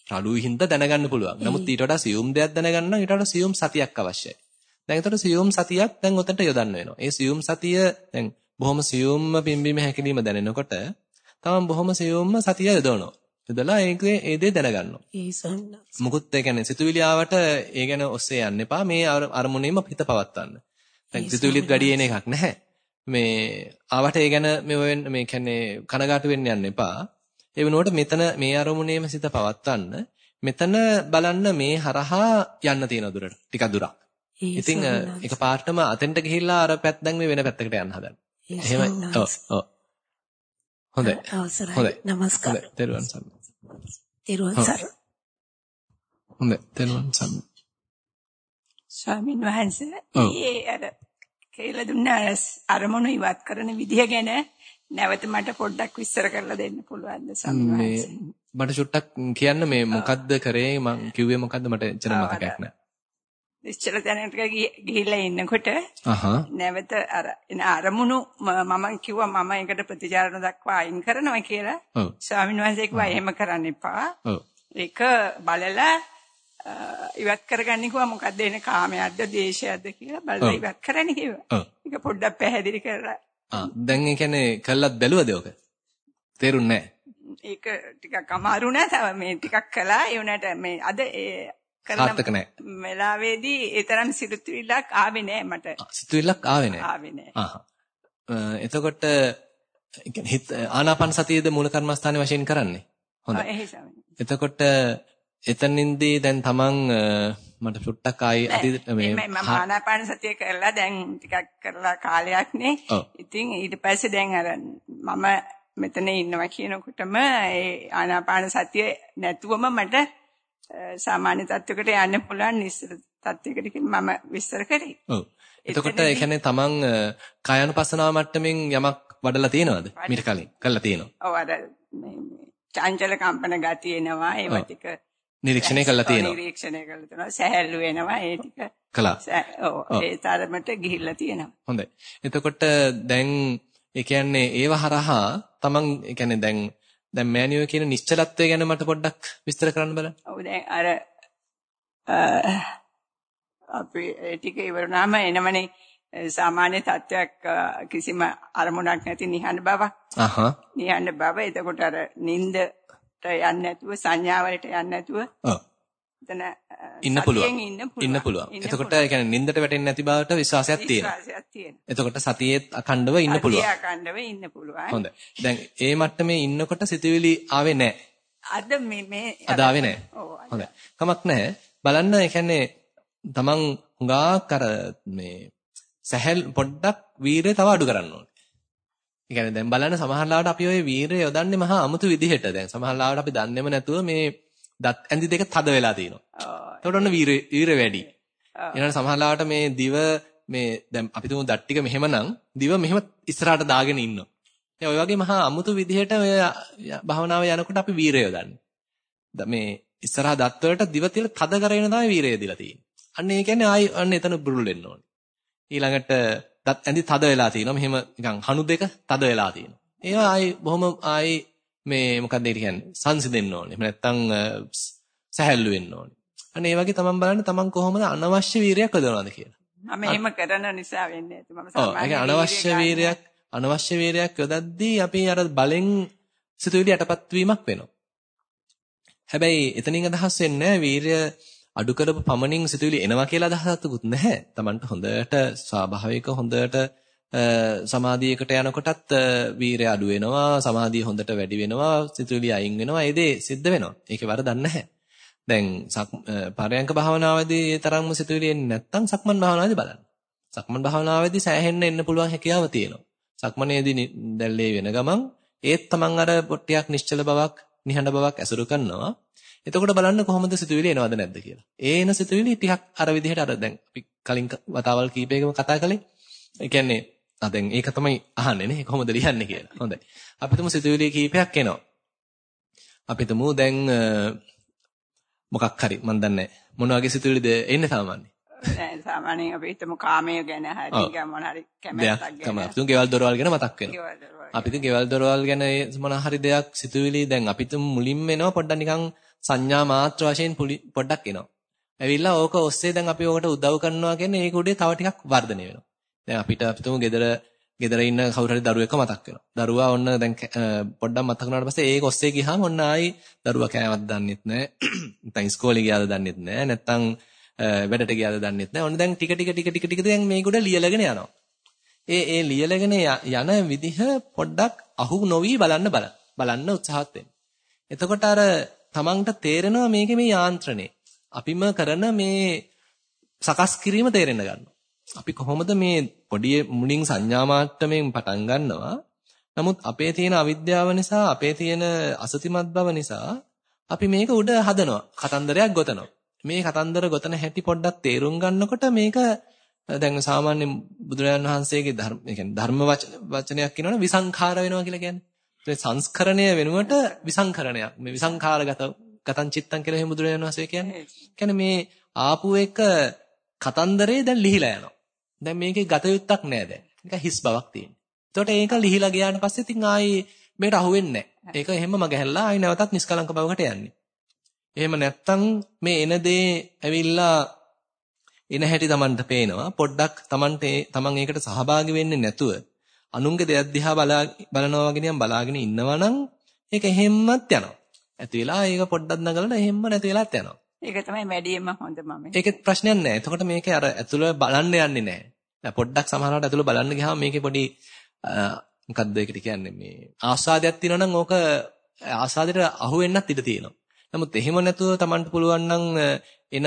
S1: රළුයි හින්දා දැනගන්න පුළුවන්. නමුත් ඊට වඩා සියුම් දෙයක් දැනගන්න නම් ඊට වඩා සියුම් සතියක් අවශ්‍යයි. දැන් ඒතර සියුම් සතියක් දැන් උතන්ට යොදන්න වෙනවා. ඒ සියුම් සතිය දැන් බොහොම සියුම්ම පිම්බීම හැකිලීම දැනෙනකොට තමන් බොහොම සියුම්ම සතිය යොදවනවා. යොදලා ඒකේ ඒ දේ දැනගන්නවා.
S5: ඒ සම්නස්.
S1: මුකුත් ඒ කියන්නේ සිතුවිලි ආවට ඒ ගැන ඔස්සේ යන්න එපා. මේ අරමුණේම හිත පවත්වන්න. දැන් සිතුවිලිත් වැඩි එන එකක් නැහැ. මේ ආවට ඒ ගැන මේ මේ කියන්නේ කනගාටු වෙන්න යන්න එපා. ඒ වෙනුවට මෙතන මේ අරමුණේම සිත පවත්වන්න. මෙතන බලන්න මේ හරහා යන්න තියෙන දුරට ටිකක් දුරක්. ඉතින් එකපාරටම අතෙන්ට ගිහිල්ලා අර පැත්ත දැන් මේ වෙන පැත්තකට යන්න හදන්න. එහෙමයි. ඔව් ඔව්. හොඳයි.
S5: හොඳයි. නමස්කාර.
S1: තෙරුවන් සරණයි.
S5: තෙරුවන් සරණයි.
S1: හොඳයි. තෙරුවන් සරණයි.
S6: ස්වාමීන් වහන්සේ ඒ අර කියලා දුන්න අරමුණු ඉවත් කරන විදිය ගැන නැවත මට පොඩ්ඩක් විස්තර කරලා දෙන්න පුළුවන්ද ස්වාමීන් වහන්සේ?
S1: මට චුට්ටක් කියන්න මේ මොකද්ද කරේ? මං කිව්වේ මොකද්ද? මට එච්චර මතකයක් නැහැ
S6: නිශ්චල තැනකට ගිහිල්ලා ඉන්නකොට නැවත අර එන අරමුණු මම කිව්වා මම ඒකට ප්‍රතිචාර දක්වා අයින් කරනවා කියලා.
S1: ඔව්.
S6: ස්වාමීන් වහන්සේ කිව්වා එහෙම කරන්න එපා.
S1: ඔව්.
S6: ඒක බලලා ඉවත් කරගන්න කිව්වා මොකද්ද එන කාමයක්ද දේශයක්ද කියලා බලලා. ඉවත් කරන්න කිව්වා. ඒක පොඩ්ඩක් පැහැදිලි කරලා
S1: ආ දැන් ඒ කියන්නේ කළත් බැලුවද ඔක? තේරුන්නේ නැහැ.
S6: ඒක ටිකක් අමාරු නෑ තව මේ ටිකක් කළා ඒ උනට මේ අද
S1: නැහැ.
S6: වෙලාවේදී ඒ තරම් සිරුත්විලක් ආවේ නෑ මට
S1: සිතුවිල්ලක් ආවේ නැහැ.
S6: ආවේ නෑ
S1: ආහ්. එතකොට කියන්නේ හිත ආනාපාන සතියේද මූල කර්මස්ථානයේ වශයෙන් කරන්නේ. හොඳයි. එතකොට එතනින්දී දැන් තමන් මට චුට්ටක් ආයි අතීත මේ
S6: මම ආනාපාන සතිය කරලා දැන් ටිකක් කරලා කාලයක් නේ. ඉතින් ඊට පස්සේ දැන් අර මම මෙතන ඉන්නවා කියනකොටම ඒ ආනාපාන සතිය නැතුවම මට සාමාන්‍ය තත්වයකට යන්න පුළුවන් නිස්සර තත්වයකට මම විස්තර කරේ.
S1: ඔව්. එතකොට ඒ කියන්නේ තමන් අ, කායानुපස්සනාව මට්ටමින් යමක් වඩලා තියෙනවද? මීට කලින් කළා තියෙනවා.
S6: ඔව් අර මේ චංචල කම්පන ගතිය එනවා ඒවා. ටික
S1: නිරීක්ෂණය කළා තියෙනවා.
S6: නිරීක්ෂණය කළා තියෙනවා සහැල්ලු වෙනවා ඒ ටික
S1: කළා.
S6: ඔව් ඒ තරමට ගිහිල්ලා තියෙනවා.
S1: හොඳයි. එතකොට දැන් ඒ කියන්නේ ඒව හරහා තමන් ඒ කියන්නේ දැන් දැන් මෑනියෝ කියන නිශ්චලත්වය ගැන මට පොඩ්ඩක් විස්තර කරන්න බලන්න.
S6: ඔව් දැන් අර අපි ටික ඉවරුනාම එනමනේ සාමාන්‍ය තත්වයක් කිසිම අරමුණක් නැති නිහඬ බවක්.
S1: අහහ.
S6: නිහඬ බව එතකොට අර නින්දට යන්නේ නැතුව සංඥාවලට යන්නේ නැතුව
S1: ඔව්.
S6: එතන
S1: ඉන්න පුළුවන්.
S6: ඉන්න පුළුවන්.
S1: එතකොට. ඒ කියන්නේ නින්දට වැටෙන්නේ නැති බවට විශ්වාසයක් තියෙනවා.
S6: විශ්වාසයක් තියෙනවා.
S1: එතකොට සතියේත් අඛණ්ඩව ඉන්න පුළුවන්.
S6: අඛණ්ඩව ඉන්න පුළුවන්.
S1: හොඳයි. දැන් ඒ මට්ටමේ ඉන්නකොට සිතුවිලි ආවේ නැහැ.
S6: අද මේ මේ
S1: අද ආවේ නැහැ.
S6: ඔව්.
S1: හොඳයි. කමක් නැහැ. බලන්න ඒ කියන්නේ තමන් හුඟක් අර මේ සැහැල් පොඩ්ඩක් වීරය තව අඩු කරන්න ඕනේ. ඒ කියන්නේ දැන් බලන්න සමහර ලාවට අපි ওই වීරය යොදන්නේ මහා අමුතු විදිහට. දැන් සමහර ලාවට අපි දන්නේම නැතුව මේ දත් ඇඳි දෙක තද වෙලා තියෙනවා.
S6: ඔව්.
S1: එතකොට ඔන්න වීරය වීරය වැඩි. ඊළඟට සමහර ලාවට මේ දිව මේ දැන් අපි තුමු දත් ටික මෙහෙමනම් දිව මෙහෙම ඉස්සරහට දාගෙන ඉන්නවා. දැන් ඔය වගේ මහා අමුතු විදිහට ඔය භවනාව යනකොට අපි වීරය. ද- මේ ඉස්සරහා දත් වලට දිව තියලා තද කරගෙන තමයි වීරය දීලා තියෙන්නේ. අන්න ඒ කියන්නේ ආයි අන්න එතන බුරුල් වෙන්න ඕනේ. ඊළඟට දත් ඇඳි තද වෙලා තියෙනවා. මෙහෙම නිකන් හනු දෙක තද වෙලා තියෙනවා. ඒවා ආයි බොහොම ආයි මේ මොකක්ද ඒ කියන්නේ සංසිඳෙන්න ඕනේ. එහෙම නැත්නම් සැහැල්ලු වෙන්න ඕනේ. අන්න ඒ වගේ තමන් බලන්න තමන් කොහොමද අනවශ්‍ය වීරයක් යොදනවද කියලා.
S6: මම එහෙම කරන නිසා වෙන්නේ නැති. මම සාමාන්‍ය
S1: අනවශ්‍ය වීරයක් අනවශ්‍ය වීරයක් යොදද්දී අපි අර බලෙන් සිතුවිලි යටපත් වීමක් වෙනවා. හැබැයි එතනින් අදහස් වෙන්නේ වීරය අඩු කරපු පමණින් සිතුවිලි එනවා කියලා අදහසකුත් නැහැ. Tamanට හොඳට ස්වාභාවික හොඳට සමාධියකට යනකොටත් අ, වීරය අඩු වෙනවා, සමාධිය හොඳට වැඩි වෙනවා, සිතුවිලි අයින් වෙනවා. ඒ දේ සිද්ධ වෙනවා. ඒකේ වරදක් නැහැ. දැන් පරයන්ක භාවනාවේදී ඒ තරම්ම සිතුවිලි එන්නේ නැත්නම් සක්මන් භාවනාවේදී බලන්න. සක්මන් භාවනාවේදී සෑහෙන්න එන්න පුළුවන් හැකියාව තියෙනවා. සක්මනේදී නි- දැල්ලේ වෙන ගමන් ඒත් තමන් අර පොට්ටියක් නිශ්චල බවක්, නිහඬ බවක් ඇසුරු කරනවා. එතකොට බලන්න කොහොමද සිතුවිලි එනවද නැද්ද කියලා. ඒ එන සිතුවිලි ටිකක් අර විදිහට අර දැන් අපි කලින් ක- වතාවල් කීපයකම කතා කළේ. ඒ කියන්නේ ආ දැන් ඒක තමයි අහන්නේ නේ කොහොමද ලියන්නේ කියලා. හොඳයි. අපි තුමු සිතුවිලි කීපයක් එනවා. අපි තුමු දැන් මොකක් හරි මන් දන්නේ. මොන වගේ සිතුවිලිද එන්නේ සාමාන්‍යයෙන්?
S6: නෑ සාමාන්‍යයෙන් අපි හිතමු කාමයේ ගැන හරි මොන හරි කැමැත්තක්. ගැන.
S1: අපි තුමු ගෙවල් දොරවල් ගැන මතක් වෙනවා. අපි තුමු ගෙවල් දොරවල් ගැන මොන හරි දෙයක් සිතුවිලි දැන් අපි තුමු මුලින්ම එනවා පොඩ්ඩක් නිකන් සංඥා මාත්‍ර වශයෙන් පොඩ්ඩක් එනවා. ඇවිල්ලා ඕක ඔස්සේ දැන් අපි ඕකට උදව් කරනවා කියන්නේ ඒක උඩේ තව ටිකක් වර්ධනය වෙනවා. දැන් අපිට අපි තුමු ගෙදර ගෙදර ඉන්න කවුරු හරි දරුවෙක්ව මතක් වෙනවා. දරුවා ඔන්න දැන් කැ- අ, පොඩ්ඩක් මතක් වුණාට පස්සේ ඒක ඔස්සේ ගියාම ඔන්න ආයි දරුවා කෑමක් දන්නෙත් නැහැ. නැත්නම් ඉස්කෝලේ ගියාද දන්නෙත් නැහැ. නැත්නම් අ, වැඩට ගියාද දන්නෙත් නැහැ. ඔන්න දැන් ටික ටික ටික ටික ටික දැන් මේක උඩ ලියලගෙන යනවා. ඒ ඒ ලියලගෙන ය- යන විදිහ පොඩ්ඩක් අහු නොවි බලන්න බල බලන්න උත්සාහත් වෙන්න. එතකොට අර තමන්ට තේරෙනවා මේකේ මේ යාන්ත්‍රණය. අපිම කරන මේ සකස් කිරීම තේරෙන්න ගන්නවා. අපි කොහොමද මේ පොඩි මුලින් සංඥා මාත්‍රයෙන් පටන් ගන්නවා. නමුත් අපේ තියෙන අවිද්‍යාව නිසා අපේ තියෙන අසතිමත් බව නිසා අපි මේක උඩ හදනවා. කතන්දරයක් ගොතනවා. මේ කතන්දර ගොතන හැටි පොඩ්ඩක් තේරුම් ගන්නකොට මේක දැන් සාමාන්‍ය බුදුරජාණන් වහන්සේගේ ධර්ම ඒ කියන්නේ ධර්ම වච- වචනයක් කියනවනේ විසංඛාර වෙනවා කියලා කියන්නේ. ඒ සංස්කරණය වෙනුවට විසංකරණයක්. මේ විසංඛාරගත ගතං චිත්තං කියලා එහෙම බුදුරජාණන් වහන්සේ කියන්නේ. කියන්නේ මේ ආපු එක කතන්දරේ දැන් ලිහිලා යනවා. දැන් මේකේ ගත යුත්තක් නෑ දැන්. නිකන් හිස් බවක් තියෙනවා. එතකොට ඒක ලිහිලා ගියාට පස්සේ ඉතින් ආයේ මේකට අහු වෙන්නේ නෑ. ඒක එහෙම මගහැරලා ආයි නැවතත් නිස්කලංක බවකට යන්නේ. එහෙම නැත්තම් මේ එන දේ ඇවිල්ලා එන හැටි Tamanට පේනවා. පොඩ්ඩක් Tamanට Taman ඒකට සහභාගී වෙන්නේ නැතුව අනුන්ගේ දෙයක් දිහා බලනවා වගේ නිකන් බලාගෙන ඉන්නවා නම් ඒක එහෙම්මත් යනවා. ඇති වෙලා ඒක පොඩ්ඩක් නගලලා එහෙම්ම නැති වෙලාත් යනවා.
S6: ඒක තමයි වැඩියෙන්ම හොඳ මම.
S1: ඒකෙත් ප්‍රශ්නයක් නැහැ. එතකොට මේකේ අර ඇතුළ බලන්න යන්නේ නැහැ. දැන් පොඩ්ඩක් සමහරවිට ඇතුළ බලන්න ගියාම මේකේ පොඩි මොකද්ද ඒකට කියන්නේ මේ ආස්වාදයක් තියෙනවා නම් ඕක ආස්වාදයට අහු වෙන්නත් ඉඩ තියෙනවා. නමුත් එහෙම නැතුව Tamanට පුළුවන් නම් එන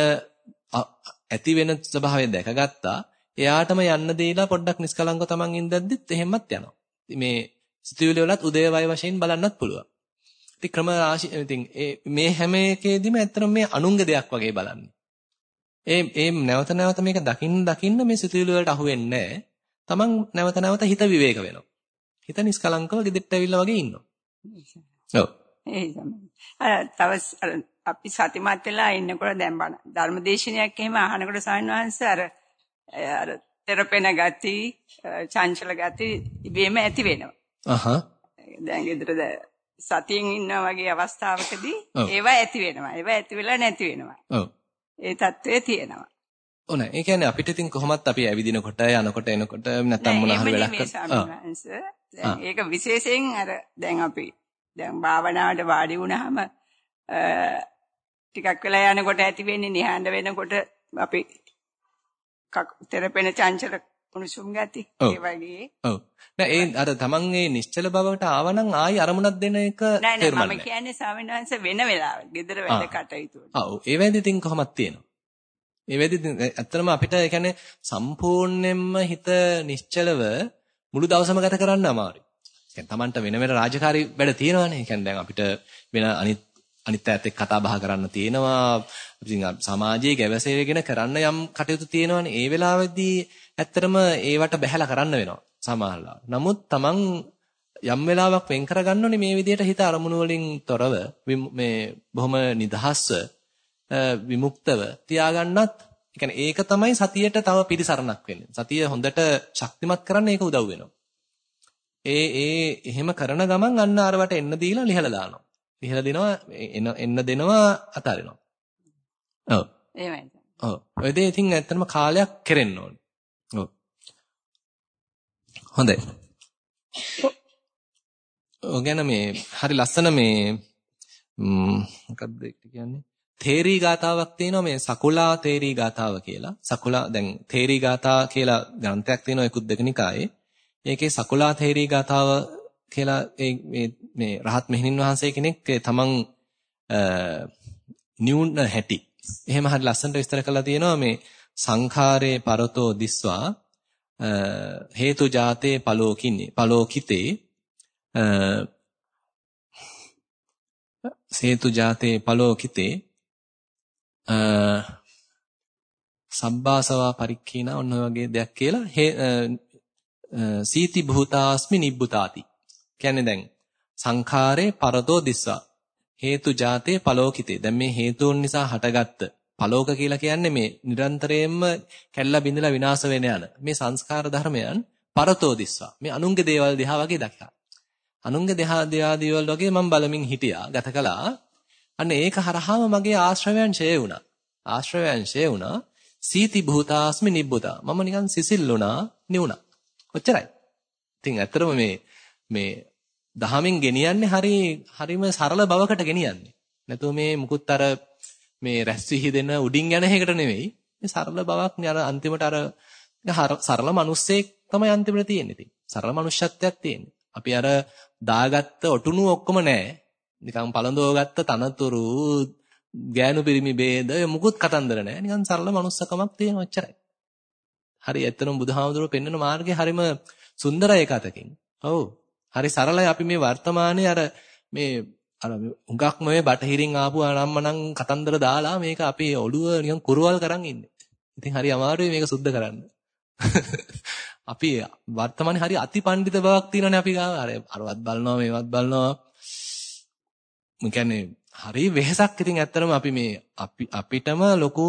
S1: ඇති වෙන ස්වභාවය දැකගත්තා. එයාටම යන්න දීලා පොඩ්ඩක් නිස්කලංකව Taman ඉඳද්දිත් එහෙමත් යනවා. මේ සිතුවිලි වලත් උදේවය වශයෙන් බලන්නත් පුළුවන්. ඉතින් ක්‍රම රාශි ඉතින් මේ හැම එකේදීම ඇත්තටම මේ අනුන්ගේ දෙයක් වගේ බලන්නේ. ඒ ඒ නැවත නැවත මේක දකින්න දකින්න මේ සිතුවිලි වලට අහු වෙන්නේ තමන් නැවත නැවත හිත විවේක වෙනවා. හිත නිස්කලංකව ගෙදෙට්ට ඇවිල්ලා වගේ ඉන්නවා. ඔව්.
S6: තව අපි සතිමත් වෙලා ඉන්නකොට දැන් බණ ධර්මදේශනයක් එහෙම අහනකොට සාමිනවහන්ස අර අර තෙරපෙන ගති, චංචල ගති ඉබේම ඇති වෙනවා.
S1: අහහ.
S6: දැන් ගෙදර සතියෙන් ඉන්නා වගේ අවස්ථාවකදී ඒවා ඇති වෙනවා. ඒවා ඇති වෙලා නැති වෙනවා.
S1: ඔව්.
S6: ඒ தત્ත්වය තියෙනවා.
S1: ඕන. ඒ කියන්නේ අපිට ඉතින් කොහොමත් අපි ඇවිදිනකොට යනකොට එනකොට නැත්තම් මොන හරි
S6: වැඩක් ඒක විශේෂයෙන් අර දැන් අපි දැන් භාවනාවට වාඩි වුණාම ටිකක් වෙලා යනකොට ඇති වෙන්නේ නිහඬ වෙනකොට අපි තෙරපෙන චංචල උණුසුම් ගති ඒ වගේ.
S1: ඔව්. නෑ ඒ අර තමන්ගේ නිශ්චල බවට ආවනම් ආයි අරමුණක් දෙන එක
S6: තේරුම් නෑ. මම කියන්නේ ස්වාමීන් වහන්සේ වෙන වෙලාවට ගෙදර වැඩ කටයුතු වල.
S1: ඔව්. ඒ වෙද්දි තින් කොහොමද තියෙනවා. ඒ වෙද්දි ඇත්තටම අපිට ඒ කියන්නේ සම්පූර්ණයෙන්ම හිත නිශ්චලව මුළු දවසම ගත කරන්න අමාරුයි. දැන් තමන්ට වෙන වෙන රාජකාරී වැඩ තියෙනවානේ. ඒ කියන්නේ දැන් අපිට වෙන අනිත් අනිත් අයත් එක්ක කතා බහ කරන්න තියෙනවා. ඉතින් සමාජයේ ගැවසෙගෙන කරන්න යම් කටයුතු තියෙනවානේ. ඒ වෙලාවෙදී ඇත්තටම ඒවට බැහැලා කරන්න වෙනවා සමහරවල්. නමුත් Taman යම් වෙලාවක් වෙන් කරගන්න ඕනේ මේ විදිහට හිත අරමුණු වලින් තොරව මේ බොහොම නිදහස්ව විමුක්තව තියාගන්නත් ඒ ඒක තමයි සතියට තව පිරිසරණක් වෙන්නේ. සතිය හොඳට ශක්තිමත් කරන්න ඒක උදව් වෙනවා. ඒ ඒ එහෙම කරන ගමන් අන්න අරවට එන්න දීලා ලිහලා දානවා. ලිහලා දෙනවා එන්න දෙනවා අතාරිනවා. ඔව්.
S6: එහෙමයි.
S1: ඔව්. ඔය දේ ඉතින් ඇත්තටම කාලයක් කෙරෙන්න ඕනේ. ඔව්. හොඳයි. ඔය ගැන මේ හරි ලස්සන මේ මොකක්ද කියන්නේ? තේරී ගාතාවක් තියෙනවා මේ සකුලා තේරී ගාතාව කියලා. සකුලා දැන් තේරී ගාතා කියලා ග්‍රන්ථයක් තියෙනවා ඒකුත් දෙකනිකායේ. ඒකේ සකුලා තේරී ගාතාව කියලා මේ මේ රහත් මෙහෙණින් වහන්සේ කෙනෙක් තමන් නියුන් හැටි. එහෙම හරි ලස්සනට විස්තර කරලා තියෙනවා මේ සංඛාරේ පරතෝ දිස්වා හේතු ජාතේ පලෝකින්නේ පලෝකිතේ හේතු ජාතේ පලෝකිතේ සබ්බාසවා පරික්ඛීනා ඔන්න වගේ දෙයක් කියලා සීති භූතාස්මි නිබ්බුතාති. කියන්නේ දැන් සංඛාරේ පරතෝ දිස්වා. හේතු ජාතේ පලෝකිතේ දැන් මේ හේතුන් නිසා හටගත්ත පලෝක කියලා කියන්නේ මේ නිරන්තරයෙන්ම කැල්ලා බිඳලා විනාශ වෙන යන මේ සංස්කාර ධර්මයන් පරතෝ දිස්වා. මේ අනුන්ගේ දේවල් දිහා වගේ දැක්කා. අනුන්ගේ දෙහා දෙයා දේවල් වගේ මම බලමින් හිටියා, ගත කළා. අන්න ඒක හරහාම මගේ ආශ්‍රවයන් ඡේ වුණා. ආශ්‍රවයන් ඡේ වුණා. සීති භූතාස්මි නිබ්බුතා. මම නිකන් සිසිල් වුණා, නිවුණා. කොච්චරයි. ඉතින් ඇත්තටම මේ මේ දහමින් ගෙනියන්නේ හරි හරිම සරල බවකට ගෙනියන්නේ. නැතුව මේ මුකුත් අර මේ රැස් විහිදෙන උඩින් යන එකකට නෙවෙයි. මේ සරල බවක් නේ අර අන්තිමට අර සරල මිනිස්සෙක් තමයි අන්තිමට තියෙන්නේ ඉතින්. සරල මනුෂ්‍යත්වයක් තියෙන්නේ. අපි අර දාගත්ත ඔටුනු ඔක්කොම නැහැ. නිකන් පළඳව ගත්ත තනතුරු ගෑනු පිරිමි ભેද මුකුත් කතන්දර නැහැ. නිකන් සරල මනුස්සකමක් තියෙන ඔච්චරයි. හරි ඇත්තටම බුදුහාමුදුරුවෝ පෙන්වන මාර්ගය හරිම සුන්දරයි ඒක අතකින්. ඔව්. හරි සරලයි අපි මේ වර්තමානයේ අර මේ අර හුඟක්ම මේ බටහිරින් ආපු අනම්මනම් කතන්දර දාලා මේක අපේ ඔළුව නිකන් කුරුවල් කරන් ඉන්නේ. ඉතින් හරි අමාරුයි මේක සුද්ධ කරන්න. අපි වර්තමානයේ හරි අතිපණ්ඩිත බවක් තියෙනනේ අපි ගාව. අර අරවත් බලනවා මේවත් බලනවා. මම කියන්නේ හරි වෙහසක් ඉතින් ඇත්තටම අපි මේ අපි අපිටම ලොකු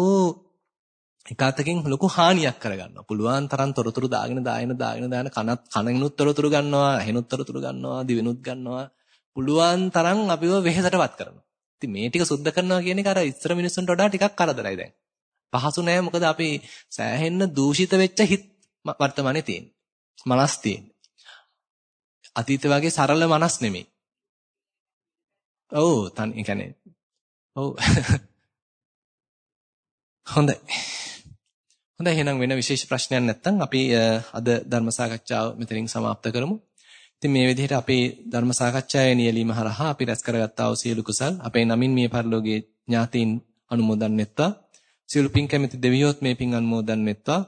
S1: එකාතකින් ලොකු හානියක් කරගන්නවා. පුළුවන් තරම් තොරතුරු දාගෙන දාගෙන දාගෙන දාන කනත් කනිනුත් තොරතුරු ගන්නවා, ඇහෙනුත් තොරතුරු ගන්නවා, දිවෙනුත් ගන්නවා. පුළුවන් තරම් අපිව වෙහෙසටපත් කරනවා. ඉතින් මේ ටික සුද්ධ කරනවා කියන එක අර ඉස්සර මිනිස්සුන්ට වඩා ටිකක් කරදරයි දැන්. පහසු නෑ මොකද අපි සෑහෙන්න දූෂිත වෙච්ච හිත් වර්තමානයේ තියෙන. මනස් තියෙන. අතීත වගේ සරල මනස් නෙමෙයි. ඔව් තන් ඒ කියන්නේ ඔව් හොඳයි. හොඳයි එහෙනම් වෙන විශේෂ ප්‍රශ්නයක් නැත්නම් අපි අද ධර්ම සාකච්ඡාව මෙතනින් සමාප්ත කරමු. ඉතින් මේ විදිහට අපේ ධර්ම සාකච්ඡාවේ නියැලීම හරහා අපි රැස් කරගත්තා වූ සියලු කුසල් අපේ නමින් මේ පරිලෝකයේ ඥාතීන් අනුමෝදන් වෙත්වා. සියලු පින් කැමති දෙවියොත් මේ පින් අනුමෝදන් වෙත්වා.